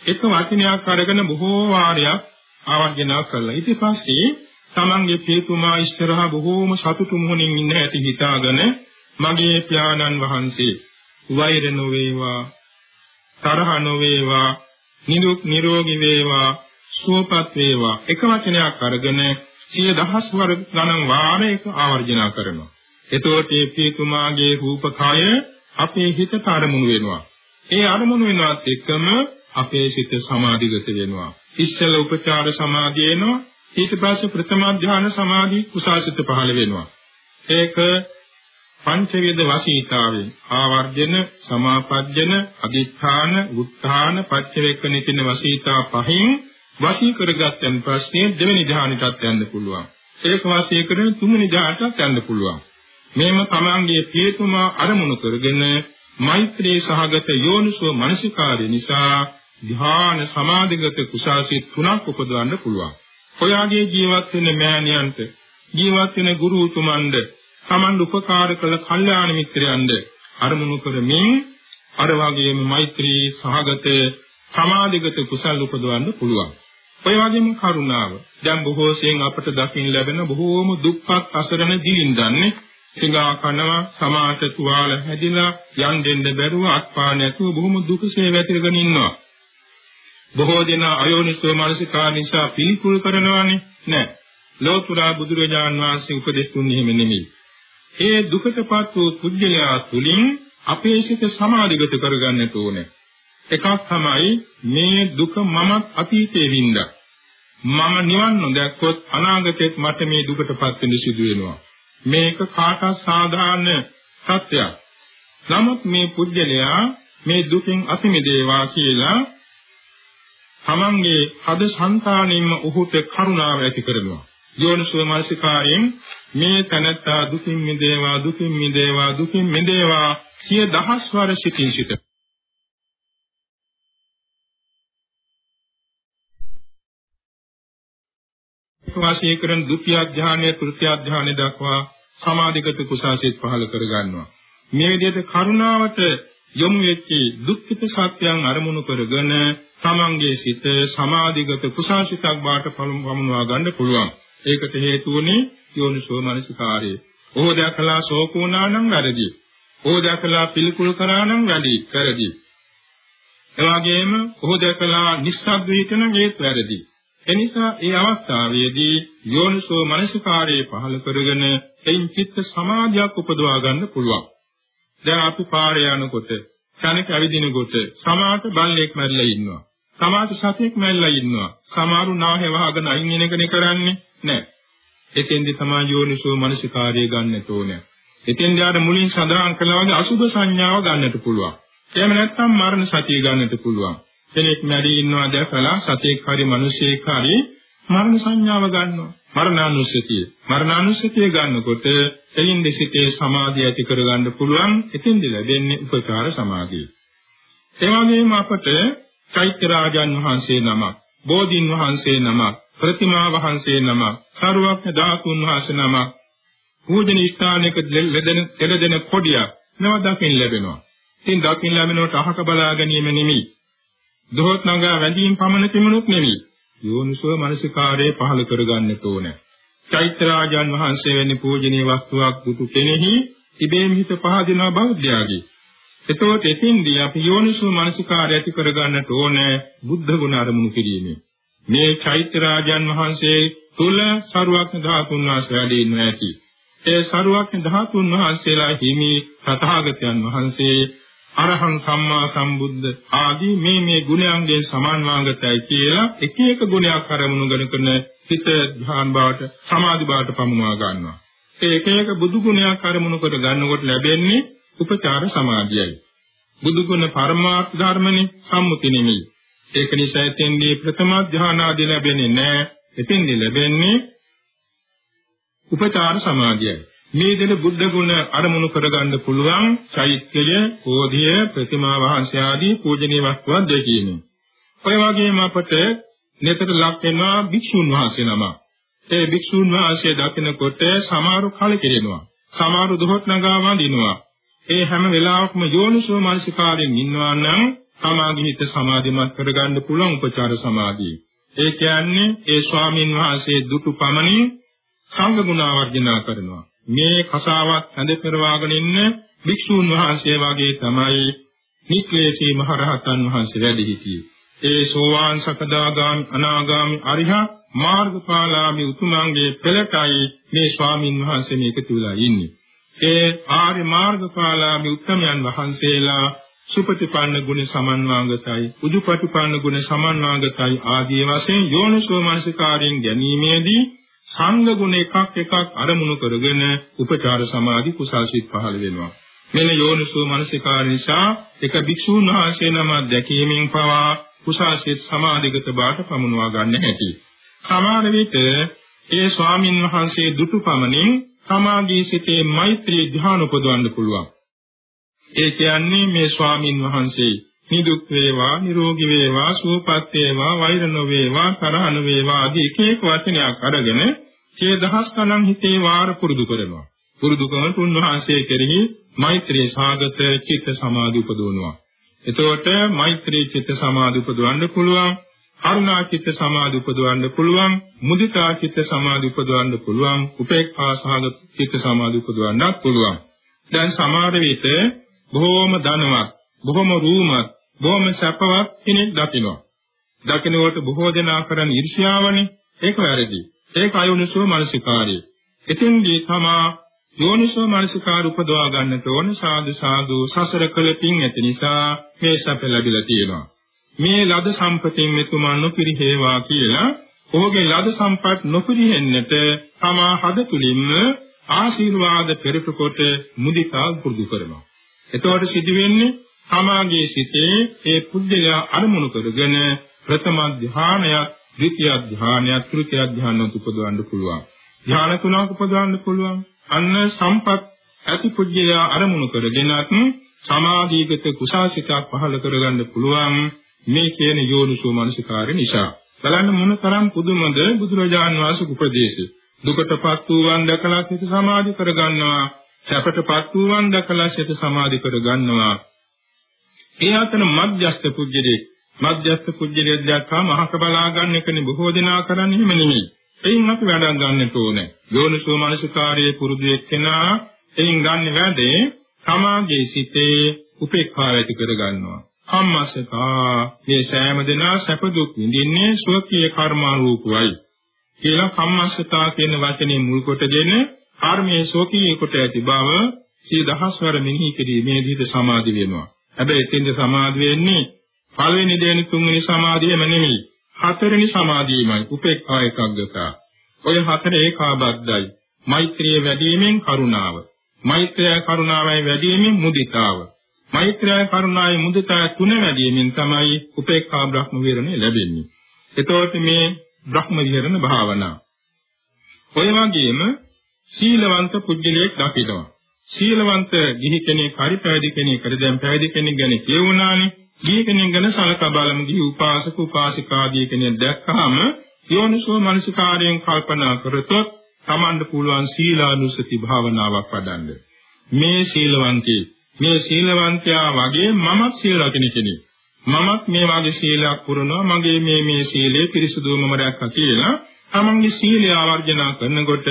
එක වචනයක් අරගෙන බොහෝ වාරයක් ආවර්ජනා කළා ඊට පස්සේ තමන්ගේ පියතුමා ඉස්සරහා බොහෝම සතුටු මුහුණින් ඉන්න ඇති හිතාගෙන මගේ පියාණන් වහන්සේ වෛර නොවේවා තරහ නොවේවා නිදුක් නිරෝගී වේවා සුවපත් වේවා. එක වචනයක් අරගෙන සිය දහස් වර ගණන් වාරයක ආවර්ජනා කරනවා. එතකොට මේ පියතුමාගේ රූපකය අපේ හිතට අරමුණු වෙනවා. ඒ අරමුණු වෙනවත් එක්කම අපේ සිත සමාධිගත වෙනවා. ඉස්සෙල්ල උපචාර සමාධිය එනවා. ඊට පස්සේ ප්‍රථම ධානය සමාධි කුසාසිත පහළ වෙනවා. ඒක පංචවේද වශීතාවෙන් ආවර්ජන සමාපජ්ජන අදිඨාන උත්ථාන පච්චවේකණේ තියෙන වශීතා පහෙන් වශී කරගත්තන් පස්සේ දෙවෙනි ධානයටත් යන්න පුළුවන්. ඒක වාසය කරන තුන්වෙනි ධානයටත් යන්න පුළුවන්. මේම තමන්ගේ පියතුමා අරමුණු කරගෙන මෛත්‍රී සහගත යෝනිසෝ මනසිකාර්ය නිසා ධ්‍යාන සමාධිගත කුසාසිත තුනක් උපදවන්න පුළුවන්. ඔයාගේ ජීවත් වෙන මෑණියන්ට ජීවත් වෙන ගුරු උතුමන්ද Taman උපකාර කළ කල්යාණ මිත්‍රයන්ද අරමුණු කරමින් අර වගේම මෛත්‍රී සහගත සමාධිගත කුසල් උපදවන්න පුළුවන්. ඔය වගේම කරුණාව. දැන් බොහෝ සෙයින් අපට දකින්න ලැබෙන බොහෝම දුක්පත් අසරණ දිලින්දන්නේ සිඟා කනවා සමාත තුවාල හැදිලා යන් දෙන්න බැරුව අත්පා නැතුව බොහොම දුකසේ වැතිරගෙන ඉන්නවා. බොහෝ දෙනා අයෝනිසෝ මානසිකා නිසා පිළිකුල් කරනවානේ. නෑ. ලෝතුරා බුදුරජාන් වහන්සේ උපදෙස් දුන්නේ එහෙම නෙමෙයි. ඒ දුකටපත් වූ පුජ්‍යලයා තුලින් අපේ සිත සමාධිගත කරගන්නට ඕනේ. එකක් තමයි මේ දුක මමත් අතීතයේ වින්දා. මම නිවන් නොදැක්කොත් අනාගතෙත් මට මේ දුකටපත් වෙන්න සිදු වෙනවා. මේක කාටත් සාධාරණ සත්‍යයක්. නමුත් මේ පුජ්‍යලයා මේ දුකින් අති මිදේවා කියලා තමන්ගේ හද సంతාණයෙන්ම ඔහුට කරුණාව ඇති කරනවා. යෝනිසෝ මානසිකාරයෙන් මේ තනත්තා දුකින් මිදේවා දුකින් මිදේවා දුකින් මිදේවා සිය දහස් වාර සිටින් සිට වාසය කරන ဒုတိ ය ධානය තෘතිය ධානය දක්වා සමාධිගත කුසාසිත පහළ කර ගන්නවා මේ විදිහට කරුණාවට යොමු වෙච්ච දුක්ඛිත සත්‍යයන් අරමුණු කරගෙන තමන්ගේ සිත සමාධිගත කුසාසිතක් බාට පමුණවා ගන්න පුළුවන් ඒකට හේතු වුණේ යෝනිසෝ මනසිකාරය. ඕහ දැකලා ශෝකුණා නම් වැරදි. ඕහ දැකලා පිළිකුල් කරා නම් වැඩි වැරදි. එවාගෙම ඕහ දැකලා නිස්සබ්ද හිතන ඒත් වැරදි. එනිසා ඒ අවස්ථාවේදී යෝනිසෝ මනසිකාරයේ පහල කරගෙන එයින් චිත්ත සමාධියක් උපදවා ගන්න පුළුවන්. දැන් අපි පාරේ යනකොට කණක ඇවිදිනකොට සමාත බල්ලෙක් මැරිලා ඉන්නවා. සමාත සතෙක් මැරිලා ඉන්නවා. සමහරු නාහේ වහගෙන අයින් වෙන එකනේ කරන්නේ. නෑ. එතෙන්දි තමයි යෝනිසෝ මනසිකාර්යය ගන්නට ඕනේ. එතෙන්දී ආර මුලින් සඳහන් කළා වගේ අසුභ සංඥාව ගන්නට පුළුවන්. එහෙම නැත්නම් මරණ සතිය ගන්නට පුළුවන්. කෙනෙක් මැරී ඉන්නවා දැකලා සතෙක් හරි මිනිසෙක් හරි මරණ සංඥාව ගන්නවා. මරණානුස්සතිය. මරණානුස්සතිය ගන්නකොට එයින් දෙසිතේ සමාධිය ඇති කරගන්න පුළුවන්. එතෙන්දී ලැබෙන්නේ උපචාර සමාධිය. ඒ වගේම අපට චෛත්‍ය රාජන් වහන්සේ නමක්, බෝධින් වහන්සේ නමක්, ප්‍රතිමා වහන්සේ නම, සරුවක්ඥ ධාතුන් වහන්සේ නම, පූජන ස්ථානයක ලැබෙන දෙලදෙන කොඩියක් නව දකින් ලැබෙනවා. ඉතින් දකින් ලැබෙනකොට අහක බලා ගැනීම නෙමෙයි. දොහොත් නගා වැඳීම් පමණ තිබුණොත් නෙමෙයි. යෝනිසෝ මනසිකාරයේ පහල කරගන්නට ඕනේ. චෛත්‍ය රාජන් වහන්සේ වෙන්නේ පූජනීය වස්තුවක් බුදු කෙනෙහි ඉබේම හිත පහදිනවා බෞද්ධයාගේ. එතකොට එතින්දී අපි යෝනිසෝ මනසිකාරය ඇති කරගන්නට ඕනේ බුද්ධ ගුණ අරමුණු කිරීමේ. මේ චෛත්‍ය රාජන් වහන්සේ තුල සරුවක්න ධාතුන් වහන්සේ වැඩ ඉන්නවා ඇති. ඒ සරුවක්න ධාතුන් වහන්සේලා හිමි තථාගතයන් වහන්සේ අරහං සම්මා සම්බුද්ධ ආදී මේ මේ ගුණයන්ගෙන් සමාන්වාගතයි කියලා එක එක ගුණයක් අරමුණු කරගෙන හිත ධ්‍යාන බවට සමාධි බවට පමුණවා ගන්නවා. ඒ එක එක බුදු ගුණයක් අරමුණු කර ගන්නකොට ලැබෙන්නේ උපචාර සමාධියයි. බුදු ගුණ පරමාර්ථ ධර්මනේ සම්මුති නෙමෙයි. ඒක නිසා එතෙන්දී ප්‍රථම ධාන ආදී ලැබෙන්නේ නැහැ. එතෙන්දී ලැබෙන්නේ උපචාර සමාධියයි. මේ දෙන බුද්ධ ගුණ අරමුණු කරගන්න පුළුවන් චෛත්‍යය, කෝධිය, ප්‍රතිමා වහන්සේ ආදී පූජනීය වස්තුන් දෙකීම. ඔය වගේම අපට නිතර ලක් වෙනවා භික්ෂුන් වහන්සේ නම. ඒ භික්ෂුන් වහන්සේ දකිනකොට සමහරු කලකිරෙනවා. සමහර දොහොත් නගා වඳිනවා. ඒ හැම වෙලාවකම යෝනිසෝ මනසිකාරයෙන් ඉන්නවා නම් සමාධි හිත සමාධිමත් කරගන්න පුළුවන් උපචාර සමාධිය. ඒ කියන්නේ ඒ ස්වාමින් වහන්සේ දුටු පමණින් සංඝ ගුණ වර්ධනා කරනවා. මේ කසාවත් ඇඳ පෙරවාගෙන ඉන්න භික්ෂූන් වහන්සේ වගේ තමයි නික්ලේශී මහරහතන් වහන්සේ වැඩි සිටියේ. ඒ සෝවාන් සකදාගාමි අනාගාමි අරිහත් මාර්ගඵලාමි උතුමන්ගේ පෙළටයි මේ ස්වාමින් වහන්සේ මේක තුලා ඉන්නේ. ඒ ආර්ය මාර්ගඵලාමි උත්තමයන් වහන්සේලා සුපටිපන්න ගුණ සමන්වාගතයි උජුපටිපන්න ගුණ සමන්වාගතයි ආදී වශයෙන් යෝනිසෝ මනසිකාරයෙන් ගැනීමේදී සංඝ ගුණ එකක් එකක් අරමුණු කරගෙන උපචාර සමාධි කුසල්සිත පහළ වෙනවා. මෙන්න යෝනිසෝ මනසිකාර නිසා එක භික්ෂූන් වහන්සේ නම දැකීමෙන් පවා කුසල්සිත සමාධිගත බාට පමුණවා ගන්න හැටි. සමහර විට ඒ ස්වාමින් වහන්සේ දුටු පමණින් සමාධී සිතේ මෛත්‍රී ධ්‍යාන උපදවන්න පුළුවන්. ඒ කියන්නේ මේ ස්වාමින් වහන්සේ නිදුක් වේවා නිරෝගී වේවා සුවපත් වේවා වෛර නොවේවා තරහ නොවේවා ආදී එක එක වචනයක් අරගෙන සිය දහස් ගණන් හිතේ වාර පුරුදු කරනවා. පුරුදු කරන තුන්වහන්සේ කෙරෙහි මෛත්‍රී සාගත චිත්ත සමාධි උපදවනවා. එතකොට මෛත්‍රී චිත්ත සමාධි උපදවන්න පුළුවන් කරුණා චිත්ත සමාධි උපදවන්න පුළුවන් මුදිතා චිත්ත සමාධි උපදවන්න පුළුවන් උපේක්ඛා සහගත චිත්ත සමාධි උපදවන්නත් පුළුවන්. දැන් සමහර විට බොහෝම ධනවත්, බොහෝම රූමත්, බොහෝම සැපවත් කෙනෙක් දකිනවා. දකිනකොට බොහෝ දෙනා කරන ඊර්ෂ්‍යාවනේ ඒක වැරදි. ඒක අයෝනිසෝ මනසිකාරය. එතෙන්දී තමා යෝනිසෝ මනසිකාර උපදවා ගන්නට ඕන සාදු සාදු සසර කළ පින් ඇති නිසා මේ සැප ලැබිලා තියෙනවා. මේ ලද සම්පතෙන් මෙතුමා නොපිරිහෙවා කියලා ඔහුගේ ලද සම්පත් නොපිරිහෙන්නට තමා හද තුලින්ම ආශිර්වාද පෙරට කොට මුදිතා පුරුදු කරනවා. එතකොට සිදු වෙන්නේ සමාගයේ සිටේ ඒ පුද්ගලයා අරමුණු කරගෙන ප්‍රථම ධානයත්, ද්විතිය ධානයත්, තෘතිය ධානයත් උපදවන්න පුළුවන්. ධාන තුනක් උපදවන්න පුළුවන්. අන්න සම්පත් ඇති පුද්ගලයා අරමුණු කරගෙනත් සමාධිගත කුසාසිතක් පහළ කරගන්න පුළුවන් මේ කියන යෝනිසෝ මනසිකාරය නිසා. බලන්න මොන තරම් පුදුමද බුදුරජාන් වහන්සේ උපදේශය. දුකටපත් වූවන් දැකලා සිත සමාධි කරගන්නවා සැපටපත් වූවන් දැකලා සිත සමාධි කර ගන්නවා. ඒ අතර මධ්‍යස්ථ පුජ්‍යලේ මධ්‍යස්ථ පුජ්‍යලේ දැක්කම අහක බලා ගන්න එකනේ බොහෝ දෙනා කරන්නේ එහෙම නෙමෙයි. එයින් අපි වැඩක් ගන්නට ඕනේ. යෝනිසෝ මනසිකාරයේ පුරුදු එක්කෙනා එයින් ගන්න වැඩේ සමාජයේ සිටේ උපේක්ඛාව ඇති කර ගන්නවා. කම්මසකා මේ සෑම දෙනා සැප දුක් විඳින්නේ ස්වකීය කර්මානුරූපවයි කියලා කම්මස්සතා කියන වචනේ මුල් කොටගෙන කර්මයේ සෝකී කොට ඇති බව සිය දහස්වර මෙනෙහි කිරීමේදීද සමාධි වෙනවා. හැබැයි එතෙන්ද සමාධි වෙන්නේ පළවෙනි දෙවෙනි තුන්වෙනි සමාධියම නෙමෙයි. හතරවෙනි සමාධියමයි උපේක්ඛා එකග්ගතා. ඔය හතර ඒකාබද්ධයි. මෛත්‍රිය වැඩිවීමෙන් කරුණාව. මෛත්‍රිය කරුණාවයි වැඩිවීමෙන් මුදිතාව. මෛත්‍රිය කරුණාවයි මුදිතාව තුන වැඩිවීමෙන් තමයි උපේක්ඛා බ්‍රහ්ම විහරණය ලැබෙන්නේ. එතකොට මේ බ්‍රහ්ම විහරණ භාවනාව. ඔය වගේම සීලවන්ත පුජ්‍යලයක් දකිනවා. සීලවන්ත ගිහි කෙනෙක් හරි පැවිදි කෙනෙක් හරි දැන් පැවිදි කෙනෙක් ගැන කියවුණානේ. ගිහි කෙනෙක් ගැන සලකා බලමු ගිහි උපාසක උපාසිකාදී කෙනෙක් දැක්කහම යෝනිසෝ මනසිකාරයෙන් කල්පනා කරතොත් තමන්ට පුළුවන් සීලානුසති භාවනාවක් වඩන්න. මේ සීලවන්තී මේ සීලවන්තයා වගේ මමත් සීල රකින්න කෙනෙක්. මමත් මේ වගේ සීලයක් පුරනවා මගේ මේ මේ සීලය පිරිසුදුවම රැක්කා කියලා තමන්ගේ සීලය ආවර්ජනා කරනකොට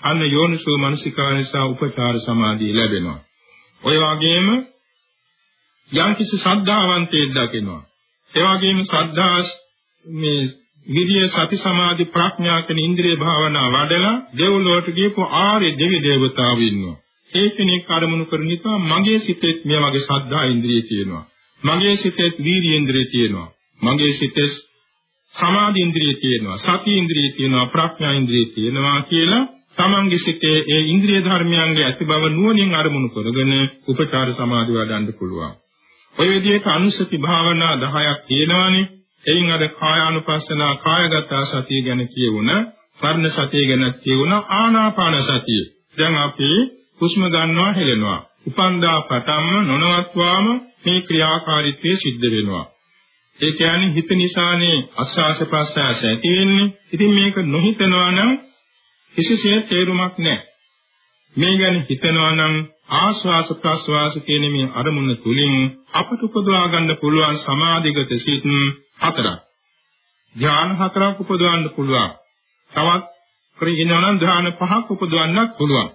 අන්න යෝනිසෝ මනසිකාර නිසා උපචාර සමාධිය ලැබෙනවා. ඔය වගේම යම්කිසි ශ්‍රද්ධාවන්තයෙක් දකිනවා. ඒ වගේම ශ්‍රද්ධාස් මේ විරිය සති සමාධි ප්‍රඥා කියන ඉන්ද්‍රිය භාවනා වඩලා දෙව්ලොවට ගියපු ආර්ය දෙවි දේවතාවෝ ඉන්නවා. ඒ කෙනෙක් අරමුණු කරන නිසා මගේ සිතෙත් මේ වගේ ශ්‍රද්ධා ඉන්ද්‍රිය තියෙනවා. මගේ සිතෙත් වීර්ය ඉන්ද්‍රිය තියෙනවා. මගේ සිතෙත් සමාධි ඉන්ද්‍රිය තියෙනවා. සති ඉන්ද්‍රිය තියෙනවා. ප්‍රඥා ඉන්ද්‍රිය තියෙනවා කියලා තමන්ගේ සිතේ ඒ ඉන්ද්‍රිය ධර්මයන්ගේ ඇති බව නුවණින් අරමුණු කරගෙන උපචාර සමාධිය වඩන්න පුළුවන්. ඔය විදිහට අනුසති භාවනා 10ක් තියෙනවානේ. එයින් අද කායානුපස්සනා කායගත සතිය ගැන කියවුණ, කර්ණ සතිය ගැන කියවුණ ආනාපාන සතිය. දැන් අපි හුස්ම ගන්නවා හෙලනවා. උපන්දා පටන්ම නොනවත්වාම මේ ක්‍රියාකාරීත්වය සිද්ධ වෙනවා. ඒ කියන්නේ හිත නිසානේ අස්වාස ප්‍රස්වාස ඇති වෙන්නේ. ඉතින් මේක නොහිතනවා නම් කිසිසේත් තේරුමක් නැහැ. මේ ගැන හිතනවා නම් ආස්වාස ප්‍රස්වාස කියන මේ අරමුණ තුලින් අපට උපදවා ගන්න පුළුවන් සමාධිගත සිත් හතරක්. ධ්‍යාන හතරක් උපදවන්න පුළුවන්. තවත් ප්‍රිනවනම් ධ්‍යාන පහක් උපදවන්නත් පුළුවන්.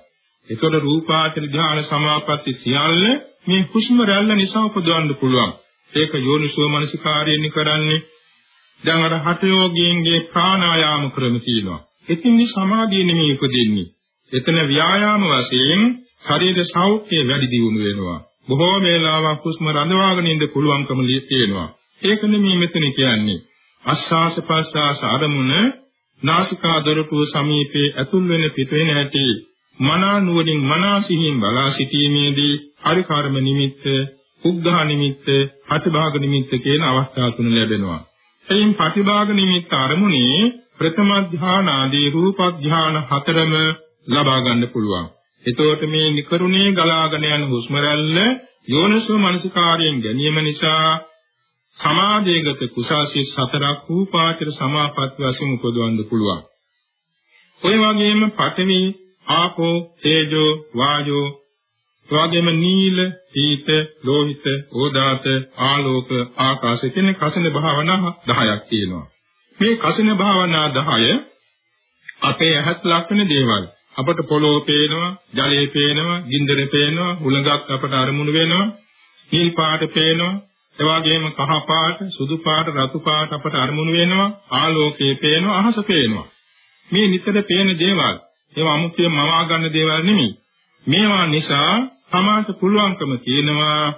ඒතකොට රූපාචර ධ්‍යාන සමාපatti සියල්ල මේ හුස්ම රැල්ල නිසා උපදවන්න පුළුවන්. ඒක යෝනිසෝ මනසිකාරයෙන් කරන්නේ. දැන් අර හට යෝගීන්ගේ ප්‍රාණායාම ක්‍රම තියෙනවා. එතින්දි සමාධිය නෙමෙයි උපදින්නේ. එතන ව්‍යායාම වශයෙන් ශරීර සෞඛ්‍යය වැඩි දියුණු වෙනවා. බොහෝ වේලාවක් හුස්ම රඳවාගෙන ඉන්න පුළුවන්කම තියෙනවා. ඒක නෙමෙයි මෙතන කියන්නේ. ආස්වාස ප්‍රස්වාස අරමුණ නාසිකා දොරටුව සමීපයේ ඇතුල් වෙන පිට වෙන හැටි මනා නුවණින් මනා සිහින් බලා සිටීමේදී පරිකාරම නිමිත්ත, උග්ඝා නිමිත්ත, ප්‍රතිභාග නිමිත්ත කියන අවස්ථා තුන ලැබෙනවා. එයින් ප්‍රතිභාග නිමිත්ත අරමුණේ ප්‍රථම ධ්‍යාන ආදී රූප ධ්‍යාන හතරම ලබා ගන්න පුළුවන්. එතකොට මේ නිකරුණේ ගලාගෙන යන හුස්ම රැල්ල යෝනිසෝ මනසිකාරයෙන් ගැනීම නිසා සමාධියගත කුසාසිත සතරක් රූපාචර සමාපatti වශයෙන් උපදවන්න පුළුවන්. ඔය වගේම පඨවි, ආපෝ, තේජෝ, වායෝ, එවැගේම නීල, පීත, ලෝහිත, ඕදාත, ආලෝක, ආකාශ කියන කසින භාවනා 10ක් තියෙනවා. මේ කසින භාවනා 10 අපේ ඇහත් ලක්වන දේවල්. අපට පොළොව පේනවා, ජලය පේනවා, ගින්දර පේනවා, හුළඟක් අපට අරමුණු වෙනවා, නිල් පාට පේනවා, එවාගෙම කහ පාට, සුදු පාට, රතු පාට අපට අරමුණු වෙනවා, ආලෝකයේ පේනවා, අහස පේනවා. මේ නිතර පේන දේවල්, ඒවා අමුත්‍ය මවා ගන්න දේවල් නෙමෙයි. මේවා නිසා සමාත පුළුවන්කම තියෙනවා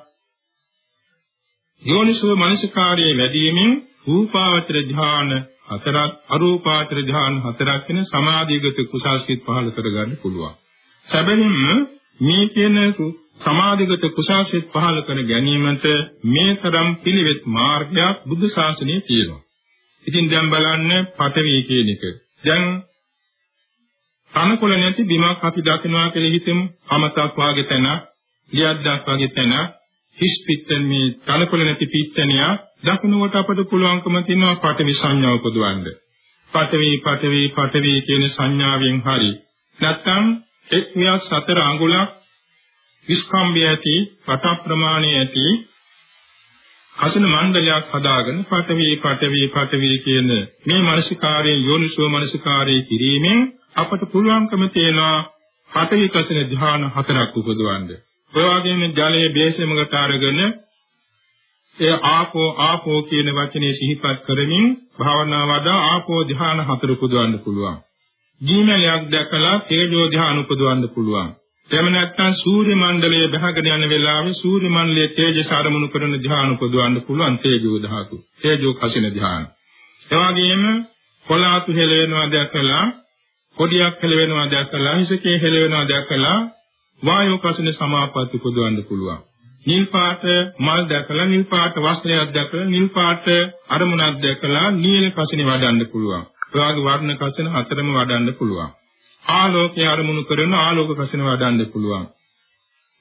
යෝනිසෝ මනසිකාර්යයේ වැඩිමින් රූපාවචර ධ්‍යාන හතරක් අරූපාවචර ධ්‍යාන හතරක් වෙන සමාධිගත කුසාසිත පහළ කරගන්න පුළුවන්. සැබවින්ම මේ කියන සමාධිගත කුසාසිත පහළ කර ගැනීමට මේ තරම් පිළිවෙත් මාර්ගයක් බුද්ධ ශාසනයේ තියෙනවා. ඉතින් දැන් බලන්න පඨවි කියන එක. දැන් තනකොළ නැති බිමක් අපි දකිනවා කියලා හිතමු. අමතක් වාගේ තැන, ලියද්දක් වාගේ තැන, හිස් පිට්ටන් මේ තනකොළ නැති පිට්ටනිය දකින්නකොට අපට පුළුවන්කම තියෙනවා පඨවි සංඥාව උපදවන්න. පඨවි පඨවි පඨවි කියන සංඥාවෙන් හරි. නැත්නම් එක් මියක් සතර අඟුලක් විස්කම්බය ඇති, පට ප්‍රමාණය ඇති කසින මණ්ඩලයක් හදාගෙන පඨවි පඨවි පඨවි කියන මේ මානසිකාරයෙන් යෝනිසෝ මානසිකාරයේ කිරීමෙන් අපට පුළුවන්කම තියෙනවා පඨවි කසින ධ්‍යාන හතරක් උපදවන්න. ඔය වගේම ජලයේ බේසමකට අරගෙන ඒ ආපෝ ආපෝ කියන වචනේ සිහිපත් කරමින් භාවනා වඩා ආපෝ ධ්‍යාන හතර උපදවන්න පුළුවන්. ජීමලයක් දැකලා තේජෝ ධ්‍යාන උපදවන්න පුළුවන්. එහෙම නැත්නම් සූර්ය මණ්ඩලයේ බහගෙන යන වෙලාවේ සූර්ය මණ්ඩලයේ තේජස අරමුණු කරන ධ්‍යාන උපදවන්න පුළුවන් තේජෝ ධාතු. තේජෝ කසින ධ්‍යාන. එවාගෙම කොලාතු හෙලවෙනවා දැකලා කොඩියක් හෙලවෙනවා දැකලා හිසකේ හෙලවෙනවා දැකලා වායෝ කසින සමාපatti උපදවන්න පුළුවන්. නිල් පාට මල් දැකලා නිල් පාට වස්ත්‍රයක් දැකලා නිල් පාට අරමුණක් දැකලා නිල කසින වඩන්න පුළුවන්. එවාගේ වර්ණ කසින හතරම වඩන්න පුළුවන්. ආලෝකය අරමුණු කරන ආලෝක කසින වඩන්න පුළුවන්.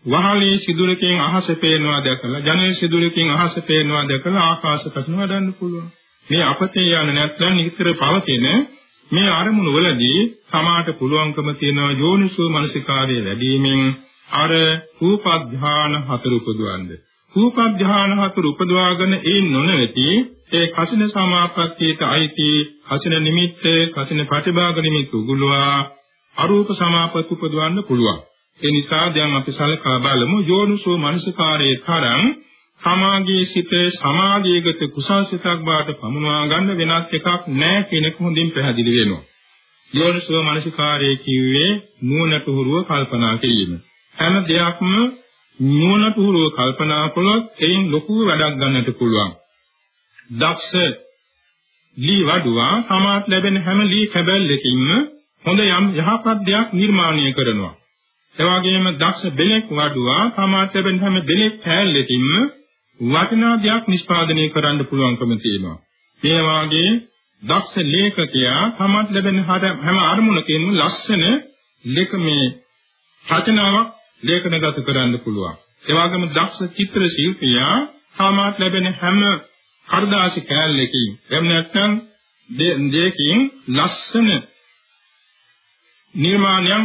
වහලේ සිදුරකින් අහස පේනවා දැකලා ජනේල සිදුරකින් අහස පේනවා දැකලා ආකාශ කසින වඩන්න පුළුවන්. මේ අපතේ යන නැත්නම් නිතර පවතින මේ අරමුණු වලදී සමාට පුළුවන්කම තියෙනවා යෝනිසෝ මනසිකාරයේ වැඩිවීමෙන් අර රූප ධාන හතර උපදවන්න. රූප ධාන හතර උපදවාගෙන ඒ නොනවති ඒ කසින සමාපත්තියට අයිති කසින නිමිත්ත කසින ප්‍රතිභාග නිමිත්ත උගුලවා අරූප සමාපatti උපදවන්න පුළුවන්. ඒ නිසා දැන් අපි සලකා බලමු යෝනිසෝ මනසිකාරයේ තරම් සමාගයේ සිටේ සමාධියගත කුසල්සිතක් බාට පමුණවා ගන්න වෙනත් එකක් නැහැ කියන එක හොඳින් පැහැදිලි වෙනවා. යෝනිසෝ මනසිකාරයේ කිව්වේ නුවණට හුරුව කල්පනා කිරීම. හැම දෙයක්ම නුවණට හුරුව කල්පනා කළොත් එයින් ලොකු වැඩක් ගන්නට පුළුවන්. දක්ෂ ලී වඩුවා සමාත් ලැබෙන හැම ලී කැබැල්ලකින්ම හොඳ යම් යහපත් දෙයක් නිර්මාණය කරනවා. එවාගෙම දක්ෂ බෙලෙක් වඩුවා සමාත් ලැබෙන හැම බෙලෙක් හැල්ලකින්ම වටිනා දෙයක් නිෂ්පාදනය කරන්න පුළුවන්කම තියෙනවා. මේ වාගේ දක්ෂ ලේඛකයා සමාත් ලැබෙන හැම අරමුණකින්ම ලස්සන ලේඛමේ රචනාවක් ලේඛනගත කරන්න පුළුවන්. ඒ වගේම දක්ෂ චිත්‍ර ශිල්පියා සමාත් ලැබෙන හැම කර්දාසි කැලලකින් එහෙම නැත්නම් දෙයකින් ලස්සන නිර්මාණයන්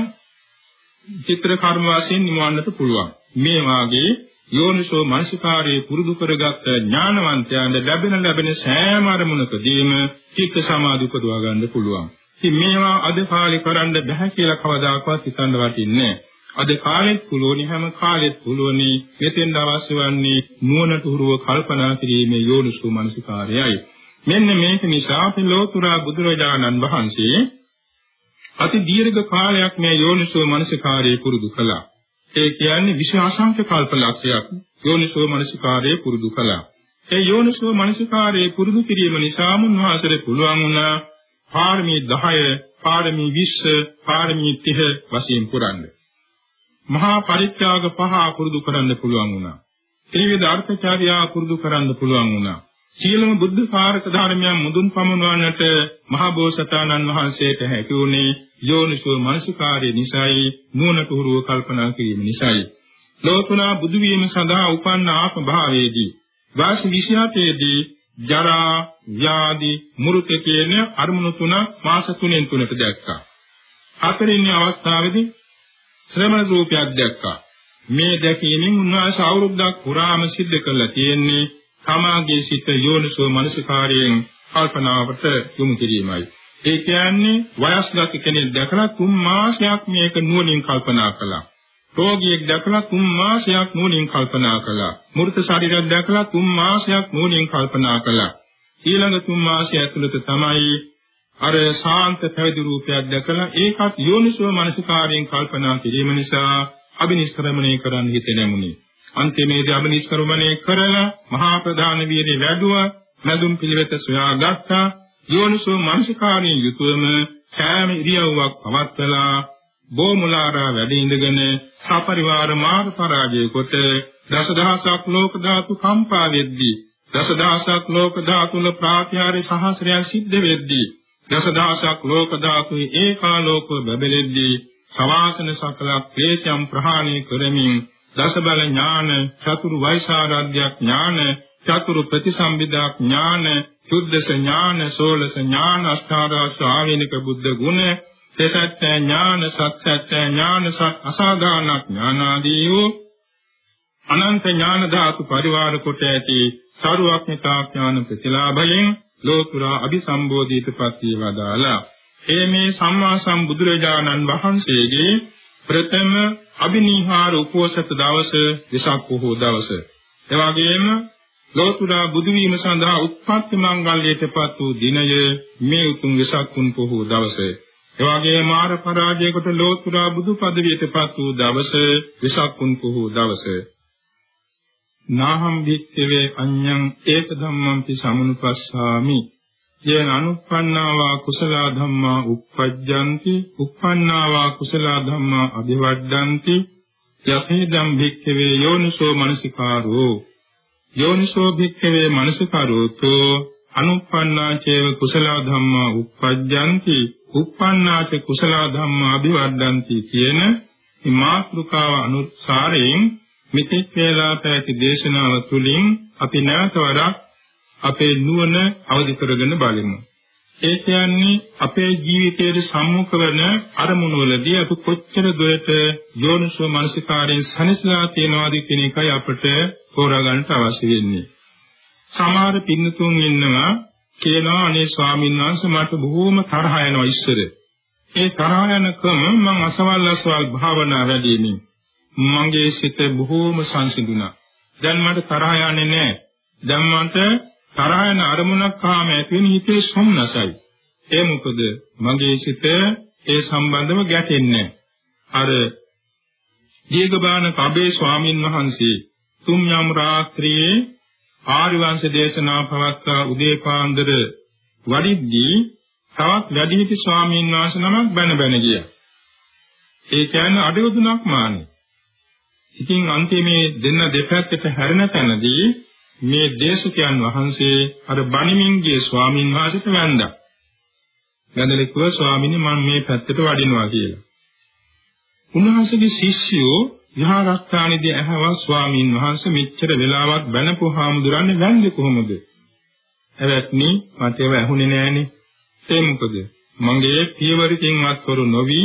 චිත්‍ර කර්ම වශයෙන් නිමවන්නට පුළුවන්. මේ වාගේ යෝනිසෝ මනසිකාරයේ පුරුදු කරගත් ඥානවන්තයන්ට ලැබෙන ලැබෙන සෑම අරමුණකදීම චිත්ත සමාධි උපදවා ගන්න පුළුවන්. ඉතින් මේවා අද කාලේ කරන්න බෑ කියලා කවදාකවත් හිතන්න වටින්නේ අද කාලෙත් පුළුවනි හැම කාලෙත් පුළුවනි මෙතෙන් අවශ්‍ය වන්නේ නුවණට උරුව කල්පනා කිරීමේ යෝනිසෝ මනසිකාරයයි. මෙන්න මේක නිසා අපි ලෝතුරා බුදුරජාණන් වහන්සේ අති දීර්ඝ කාලයක් මේ යෝනිසෝ මනසිකාරයේ පුරුදු කළා. ඒ කියන්නේ විශාසංඛ්‍ය කල්පලක්ෂයක් යෝනිසෝ මනසිකාරයේ පුරුදු කළා. ඒ යෝනිසෝ මනසිකාරයේ පුරුදු කිරීම නිසා මුන්වහන්සේට පුළුවන් වුණා පාරමී 10, පාරමී 20, පාරමී 30 වශයෙන් පුරන්න. මහා පරිත්‍යාග පහ පුරුදු කරන්න පුළුවන් වුණා. ත්‍රිවිධ අර්ථචාර්යා පුරුදු කරන්න පුළුවන් වුණා. සියලුම බුද්ධ කාරක ධර්මයන් මුදුන් පමුණවන්නට මහා බෝසතාණන් වහන්සේට හැකි වුණේ යෝනිසෝ මනසිකාරය නිසායි නුවණට උරුව කල්පනා කිරීම නිසායි. ලෝතුනා බුදු වීම සඳහා උපන්න ආත්ම භාවයේදී වාස 28 දී ජරා ව්‍යාධි මෘත කියන අරමුණු තුන මාස තුනෙන් තුනට දැක්කා. හතරවෙනි අවස්ථාවේදී ශ්‍රමණ රූපයක් දැක්කා. මේ දැකීමෙන් උන්වහන්සේ අවුරුද්දක් පුරාම සිද්ධ කළා තියෙන්නේ තමාගේ සිත යෝනිසෝ මනසිකාරයෙන් කල්පනාවට යොමු කිරීමයි. ඒ කියන්නේ වයස්ගත කෙනෙක් දැකලා තුන් මාසයක් මේක නුවණින් කල්පනා කළා. රෝගියෙක් දැකලා තුන් මාසයක් නුවණින් කල්පනා කළා. මෘත ශරීරයක් දැකලා තුන් මාසයක් නුවණින් කල්පනා කළා. ඊළඟ තුන් මාසය ඇතුළත තමයි අර ශාන්ත පැවිදි රූපයක් දැකලා ඒකත් යෝනිසෝ මනසිකාරයෙන් කල්පනා කිරීම නිසා අබිනිෂ්ක්‍රමණය කරන්න හිතෙන්නේ. අන්තිමේදී අබිනිෂ්ක්‍රමණය කරලා මහා ප්‍රධාන වීර්ය වැඩුවා, මදුම් පිළිවෙත සොයාගත්තා. යෝනිසෝ මනසිකාරයෙන් යුතුවම සෑම ඉරියව්වක් පවත්වලා බෝමුලාරා වැඩ ඉඳගෙන සපරිවාර මාර්ග පරාජය කොට දසදහසක් ලෝක ධාතු කම්පා වෙද්දී දසදහසක් ලෝක ධාතුල ප්‍රාත්‍යාරි සහස්‍රයන් සිද්ධ වෙද්දී දසදහසක් ලෝක ධාතුයි ඒකාලෝකව බබලෙද්දී සවාසන සකල ක්ලේශයන් ප්‍රහාණය කරමින් දසබල ඥාන චතුරු වෛශාරද්‍ය ඥාන චතුරු ප්‍රතිසම්බිදා ඥාන සුද්ධස ඥාන සෝලස ඥාන අෂ්ටාදස ආවේනික බුද්ධ ගුණ තෙසත්ත ඥාන සත්‍යත්ත ඥාන අසාධාන ඥානාදී වූ අනන්ත ඥාන ධාතු පරිවාර කොට ඇති සරුවක්නිතා ඥාන ප්‍රතිලාභයෙන් ලෝතුරා අභිසම්බෝධිතපත් වේවදාලා ඒ මේ සම්මා සම්බුදුරජාණන් වහන්සේගේ ප්‍රථම අභිනිහාර උපෝසත දවස විසක් පොහෝ දවස. එවාගෙම ලෝතුරා බුදු වීම සඳහා උත්පත්ති මංගල්‍යයටපත් වූ දිනය මේ උතුම් විසක් පුන් පොහෝ දවසේ. එවාගේ මාර පරාජයකට ලෝතුරා බුදු පදවියටපත් වූ දවස විසක් පුන් පොහෝ දවසේ. නාහම් වික්ඛවේ අඤ්ඤං ඒක ධම්මං සමුනුපස්සාමි. යේන අනුප්පන්නාවා කුසල ධම්මා uppajjanti uppannāvā කුසල ධම්මා අභිවද්දන්ති යතේදම් භික්ඛවේ යෝනිසෝ මනසිකාරෝ යෝනිසෝ භික්ඛවේ මනසිකාරෝතෝ අනුප්පන්නා චේව කුසල ධම්මා uppajjanti uppannāච කුසල ධම්මා අභිවද්දන්ති කියන මේ මාතෘකාව අනුසාරයෙන් මෙතෙක් වේලා පැති දේශනාව තුළින් අපි නැවත වරක් අපේ නුවණ අවදි කරගෙන බලමු. ඒ කියන්නේ අපේ ජීවිතයේ සම්මුඛ වන අරමුණු වලදී අපි කොච්චර දුරට යෝනිසෝ මනසිකාරයෙන් සනසලා තියනවාද කියන එකයි අපට තෝරා ගන්නට අවශ්‍ය වෙන්නේ. සමහර පින්නතුන් ඉන්නවා කියනවා අනේ ස්වාමීන් වහන්සේ මට බොහෝම තරහ යනවා ඉස්සර. ඒ තරහ යනකම මම අසවල් අසවල් භාවනා වැඩිමින් මගේ සිත බොහෝම සංසිඳුණා. දැන් මට තරහ යන්නේ නැහැ. දැන් මට තරහ යන අරමුණක් ආම ඇති වෙන හිතේ සොම්නසයි. ඒ මොකද මගේ සිත ඒ සම්බන්ධව ගැටෙන්නේ අර දීගබාන කබේ ස්වාමින් වහන්සේ තුම් යම් රාත්‍රියේ ආර්ය වංශ දේශනා පවත්වා උදේ පාන්දර වඩිද්දී තවත් වැඩිහිටි ස්වාමීන් වහන්සේ නමක් බැන බැන ගියා. ඒ කියන්නේ අඩුවදුනක් මානේ. ඉතින් අන්තිමේ දෙන්න දෙපැත්තට හැරෙන තැනදී මේ දේශකයන් වහන්සේ අර බණිමින්ගේ ස්වාමින් වහන්සේට වැඳා. වැඳලා කිව්වා ස්වාමීනි මම මේ පැත්තට වඩිනවා කියලා. උන්වහන්සේගේ ශිෂ්‍යයෝ විහාරස්ථානයේදී ඇහවා ස්වාමින් වහන්සේ මෙච්චර වෙලාවක් බැනපු හාමුදුරන්නේ වැඳේ කොහොමද? එවත්නි මට ඒව ඇහුනේ නෑනේ. ඒ මොකද? මගේ පියවරකින්වත් වරු නොවි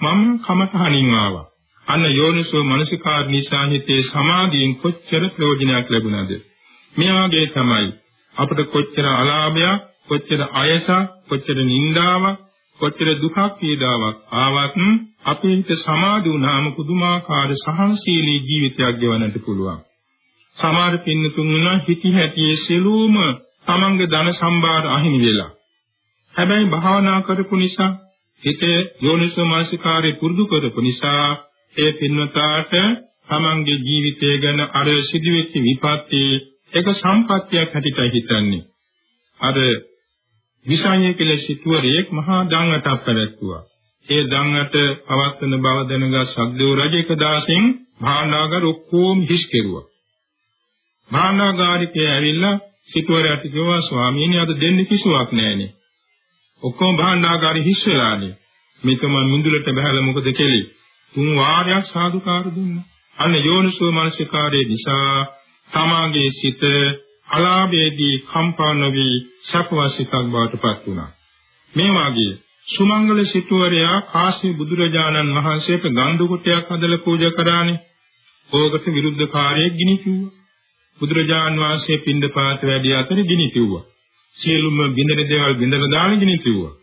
මම කමතහණින් ආවා. අන්න යෝනිසෝ මනසිකාර නිසා හිතේ සමාධියෙන් කොච්චර ප්‍රයෝජනයක් ලැබුණාද? මේ වගේ තමයි අපිට කොච්චර අලාභයක් කොච්චර අයසක් කොච්චර නිന്ദාවක් කොච්චර දුකක් පීඩාවක් ආවත් අපේ හිත සමාධි වුණාම පුදුමාකාර සහනශීලී ජීවිතයක් ගෙවන්නට පුළුවන්. සමහර පින්නතුන් වුණා හිති හැටියේ සියලුම තමන්ගේ ධන සම්භාර අහිමි වෙලා. හැබැයි භාවනා කරපු නිසා හිතේ යෝනිසෝ මානසිකාරේ පුරුදු කරපු නිසා ඒ පින්වතාට තමන්ගේ ජීවිතය ගැන අර සිදුවෙච්ච විපත්ති එක සම්පත්තියක් හැටියට හිතන්නේ. අර විසඤ්ඤය කියලා සිටුවරේක් මහා දංගටක් පැවැත්තුවා. ඒ දංගට පවත්වන බව දැනගත් සග්දේව රජ එක දාසෙන් භාණ්ඩාගාර ඔක්කොම හිස් කෙරුවා. භාණ්ඩාගාරිකය ඇවිල්ලා සිටුවරයට කිව්වා ස්වාමීනි අද දෙන්න කිසිවක් නැහැනේ. ඔක්කොම භාණ්ඩාගාරي හිස් වෙලානේ. මේක මම මුඳුලට බහැලා මොකද කෙලි? තුන් වාරයක් සාදුකාර දුන්නා. අන්න යෝනිසෝ මනසිකාරයේ නිසා තමාගේ සිත අලාභයේදී කම්පා නොවි සපවසිතක් බවට පත් වුණා. මේ වාගේ සුමංගල සිටුවරයා කාශ්‍යප බුදුරජාණන් වහන්සේට ගන්ධ කුටයක් හදලා පූජා කරානේ. ඕකට විරුද්ධ කාර්යයක් ගිනි කිව්වා. බුදුරජාන් වහන්සේ පින්දපාත වැඩි අතර ගිනි කිව්වා. සියලුම බින්දර දේවල් බින්දලා දාන ගිනි කිව්වා.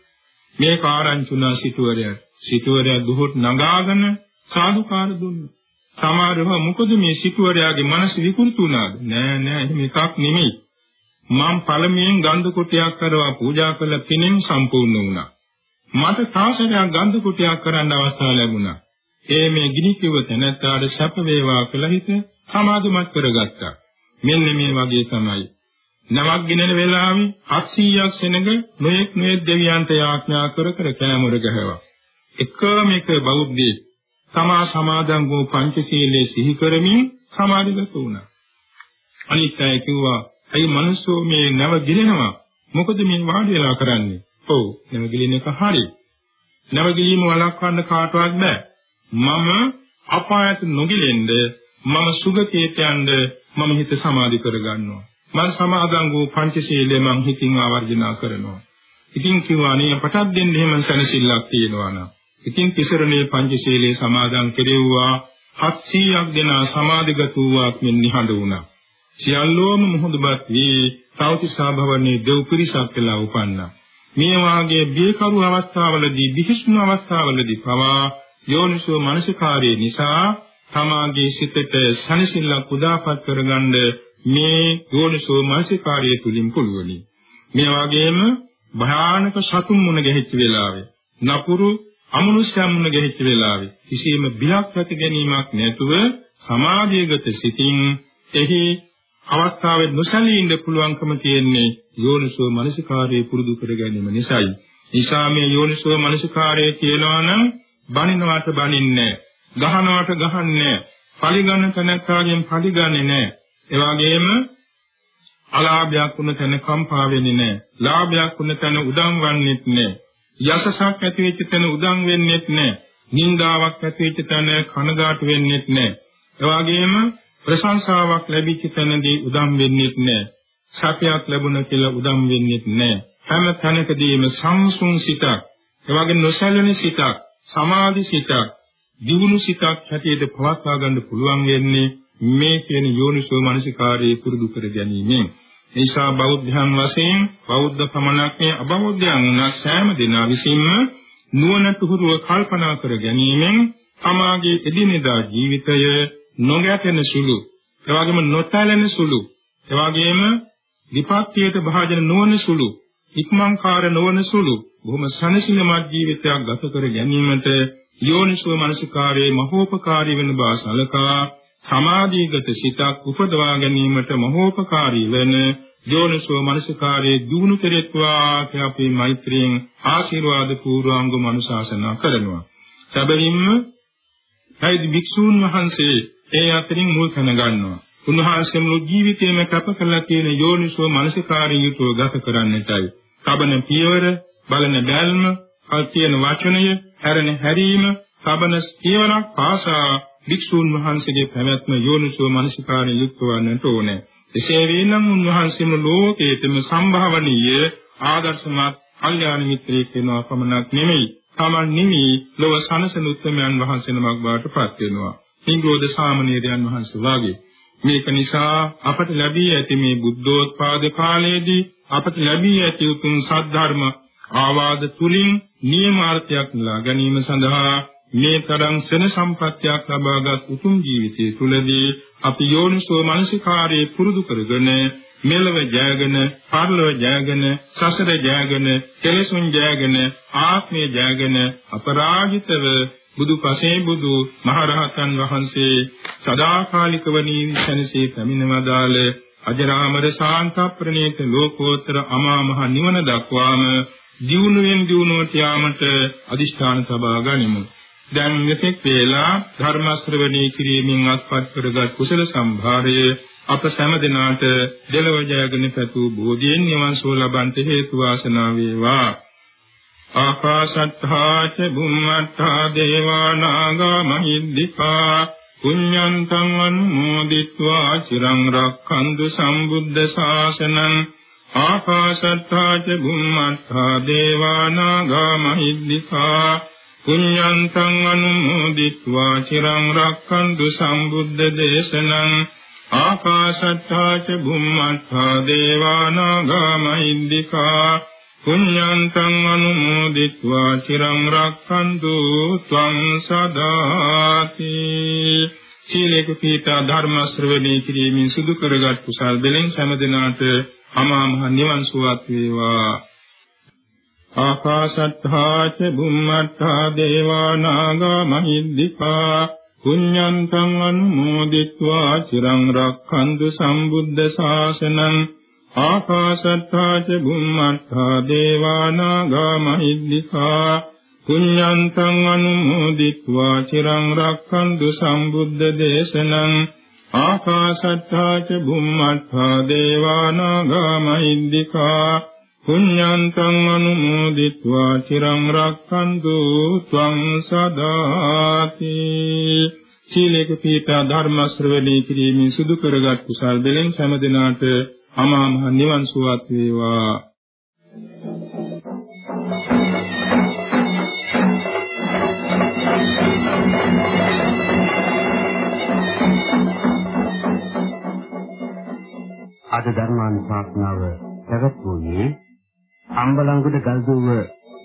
මේ කාරණ්‍චුනා සිටුවරයා සිටුවරයා දුහොත් නගාගෙන සාදුකාර දුන්නා. සමහරව මොකද මේ සිටුවරයාගේ මනස විකෘති වුණාද? නෑ නෑ එහෙම එකක් නෙමෙයි. මම පළමුවෙන් ගන්ධ කුටියක් කරවා පූජා කළ පිනෙන් සම්පූර්ණ වුණා. මට තාසනයක් ගන්ධ කුටියක් කරන්න අවස්ථාව ලැබුණා. ඒ මේ ගිනි කිව්ව තැනත්තාට සැප වේවා කියලා හිත සමාධිමත් කරගත්තා. මෙන්න මේ වගේ තමයි. නමක් ගිනන වෙලාවේ 700ක් සෙනඟ නොයෙක් නොයෙක් දෙවියන්ට යාඥා කර කර කැමර ගහවා. එකම එක බෞද්ධයෙක් තමා සමාදන් වූ පංචශීලයේ සිහි කරමින් සමාධිගත වුණා. අනිත් අය කිව්වා, "ඇයි මිනිස්සු මේ නැව ගිලිනවා? මොකද මේ වාඩි වෙලා කරන්නේ?" "ඔව්, නැව ගිලින එක හරි. නැව ගිලීම වළක්වන්න කාටවත් බෑ. මම අපායට නොගිලෙන්න මම සුගතියට යන්න මම හිත සමාධි කරගන්නවා. මම සමාදන් වූ පංචශීලයේ මං හිතින් ආවර්ජනා කරනවා." ඉතින් කිව්වා නේ පටක් දෙන්න එහෙම සැනසෙල්ලක් තියෙනවා නම් ඉතින් තිසරණේ පංචශීලයේ සමාදන් කෙරෙව්වා 700ක් දෙනා සමාධිගත වූවක් මෙන් නිහඬ වුණා. සියල්ලෝම මුහුදුබත් වී තවතිසා භවනේ දෙව් පිරිසක් කියලා උපන්නා. මේ වාගේ බියකරු අවස්ථාවලදී විහිස්ණු අවස්ථාවලදී පවා යෝනිසෝ මනසිකාරයේ නිසා තමාගේ සිතට සනසිල්ලක් උදාපත් කරගන්න මේ යෝනිසෝ මනසිකාරයේ තුලින් පුළුවනි. මේ වගේම භයානක සතුන් මුණ ගැහිච්ච වෙලාවේ නපුරු අමනුෂ්‍යයන් මුණ ගැහිච්ච වෙලාවේ කිසියම් බියක් ඇති ගැනීමක් නැතුව සමාධියගත සිතින් එහි අවස්ථාවේ නොසලී ඉන්න පුළුවන්කම තියෙන්නේ යෝනිසෝ මනසිකාරයේ පුරුදු කර ගැනීම නිසායි. නිසා මේ යෝනිසෝ මනසිකාරයේ කියනවා නම් බනිනවට බනින්නේ ගහනවට ගහන්නේ පරිගණන තැනකාගෙන් පරිගන්නේ නැහැ. ඒ වගේම අලාභයක් වුණ තැන කම්පා වෙන්නේ නැහැ. ලාභයක් වුණ තැන උදම් වන්නේත් නැහැ. යසසක් ඇති වෙච්ච තැන උදම් වෙන්නේත් නැහැ. නින්දාවක් ඇති වෙච්ච තැන කනගාටු වෙන්නේත් නැහැ. ඒ වගේම ප්‍රශංසාවක් ලැබිච්ච තැනදී උදම් වෙන්නේත් නැහැ. සත්‍යයක් ලැබුණ කියලා උදම් වෙන්නේත් නැහැ. හැම තැනකදීම සංසුන් සිතක්, ඒ වගේ නොසැලෙන සිතක්, සමාධි සිතක්, දියුණු සිතක් හැටියට පවත්වා ගන්න පුළුවන් වෙන්නේ මේ කියන යෝනිසෝ මනසිකාරයේ පුරුදු කර ගැනීමෙන්. නිසා බෞද්ධයන් වශයෙන් බෞද්ධ පමණක් මේ අබෞද්ධයන් වුණා සෑම දිනා විසින්ම නුවණ තුහුරුව කල්පනා කර ගැනීමෙන් තමාගේ එදිනෙදා ජීවිතය නොගැටෙන සුළු එවාගෙම නොතැලෙන සුළු එවාගෙම විපත්තියට භාජන නොවන සුළු ඉක්මන්කාර නොවන සුළු බොහොම සනසිනමත් ජීවිතයක් ගත කර ගැනීමට යෝනිසෝ මනසිකාරයේ මහෝපකාරී වෙන බව සලකා සමාධිගත සිතක් උපදවා ගැනීමට මහෝපකාරී වන යෝනිසෝ මනසිකාරයේ දුණු කෙරෙත්වා කියලා අපි මෛත්‍රියෙන් ආශිර්වාද පූර්වාංග මනුශාසනා කරනවා. සැබවින්ම හයිදි භික්ෂූන් වහන්සේ ඒ අතරින් මුල් තැන ගන්නවා. උන්වහන්සේ මුළු ජීවිතේම කැප කළා කියන යෝනිසෝ මනසිකාරී යුතුව ගත කරන්නටයි. කබන පියවර, බලන බැල්ම, කල් කියන වචනය, හැරෙන හැරීම, කබන පියවරක් පාසා භික්ෂූන් වහන්සේගේ පැවැත්ම යෝනිසෝ මනසිකාරී යුක්ත වන්නට ඕනේ. එසේ වෙනම් උන්වහන්සේම ලෝකයේතම සම්භාවනීය ආදර්ශමත් කල්යාණ මිත්‍රයෙක් වෙනවා පමණක් නෙමෙයි තමන් නිමි ලොව සනසන උත්මයන් වහන්සේ නමක් බවට පත් වෙනවා. හිඟෝද සාමණේරයන් වහන්සේ වාගේ. මේක නිසා අපට ලැබී ඇති මේ බුද්ධෝත්පාද කාලයේදී අපට ලැබී ඇති උතුම් සද්ධර්ම ආවාද තුලින් නියමාර්ථයක් ලා ගැනීම සඳහා මේ තරම් සෙන සම්පත්තියක් ලබාගත් උතුම් ජීවිතය තුළදී අපි යෝනිසෝ මනසිකාරයේ පුරුදු කරගෙන මෙලව ජයගෙන, පරලොව ජයගෙන, සසර ජයගෙන, කෙලෙසුන් ජයගෙන, ආත්මය ජයගෙන අපරාජිතව බුදු පසේ බුදු මහරහතන් වහන්සේ සදාකාලිකව නිවිසනසේ පැමිණවදාළ අජරාමර ශාන්ත ප්‍රණීත ලෝකෝත්තර අමා මහ නිවන දක්වාම දියුණුවෙන් දියුණුවට යාමට අදිෂ්ඨාන සබා ගනිමු. දැන් මෙතෙක් වේලා ධර්ම ශ්‍රවණී කිරීමෙන් අත්පත් කරගත් කුසල සම්භාරය අප සෑම දිනාට දෙලව ජයගෙන පැතු බෝධියෙන් නිවන් සුව ලබන්ට හේතු වාසනා වේවා. ආකාශත්තා ච බුම්මත්තා දේවා නාග මහිද්దికා පුඤ්ඤන්තං අනුමෝදිත්වා චිරං රක්ඛන්තු සම්බුද්ධ ශාසනං. ආකාශත්තා ච බුම්මත්තා දේවා නාග මහිද්దికා පුඤ්ඤන්තං අනුමෝදිත්වා චිරං රක්ඛන්තු සම්බුද්ධ දේශනං ආකාශත්තා ච බුම්මත්තා දේවා නාග මහිද්దికා පුඤ්ඤන්තං අනුමෝදිත්වා චිරං රක්ඛන්තු ත්වං සදාති සීලේක පීඨා ධර්ම ශ්‍රවණී කිරීමෙන් සිදු කරගත් කුසල් දෙලෙන් සෑම දිනාට අමා මහ නිවන් සුවත් වේවා ආකාශත්ථා ච බුම්මත්ථා දේවා නාග මහිද්దికා පුඤ්ඤන්තං අනුමෝදිත්වා චිරං රක්ඛන්තු සම්බුද්ධ ශාසනං ආකාශත්ථා ච බුම්මත්ථා දේවා නාග මහිද්దికා පුඤ්ඤන්තං අනුමෝදිත්වා චිරං රක්ඛන්තු සම්බුද්ධ දේශනං ආකාශත්ථා ච බුම්මත්ථා දේවා නාග මහිද්దికා පුඤ්ඤන්තං අනුමෝදිත්වා චිරං රක්ඛන්තු ත්වං සදාති. සීලේක පීඨා ධර්ම ශ්‍රවණී කිරීමෙන් සිදු කරගත් කුසල් දෙලෙන් සෑම දිනාට අමා මහ නිවන් සුවත් වේවා. අද ධර්මානුශාසනාව පැවැත්වුවේ අම්බලංගොඩ ගල්දුව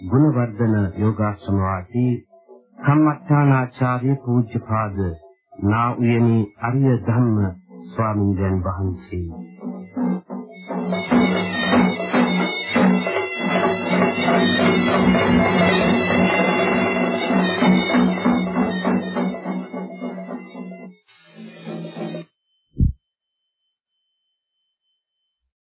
ගුණවර්ධන යෝගාශ්‍රම වාසී කම්මඨානාචාර්ය පූජ්‍යපාද නා උයනි අරිය ධම්ම ස්වාමීන් වහන්සේ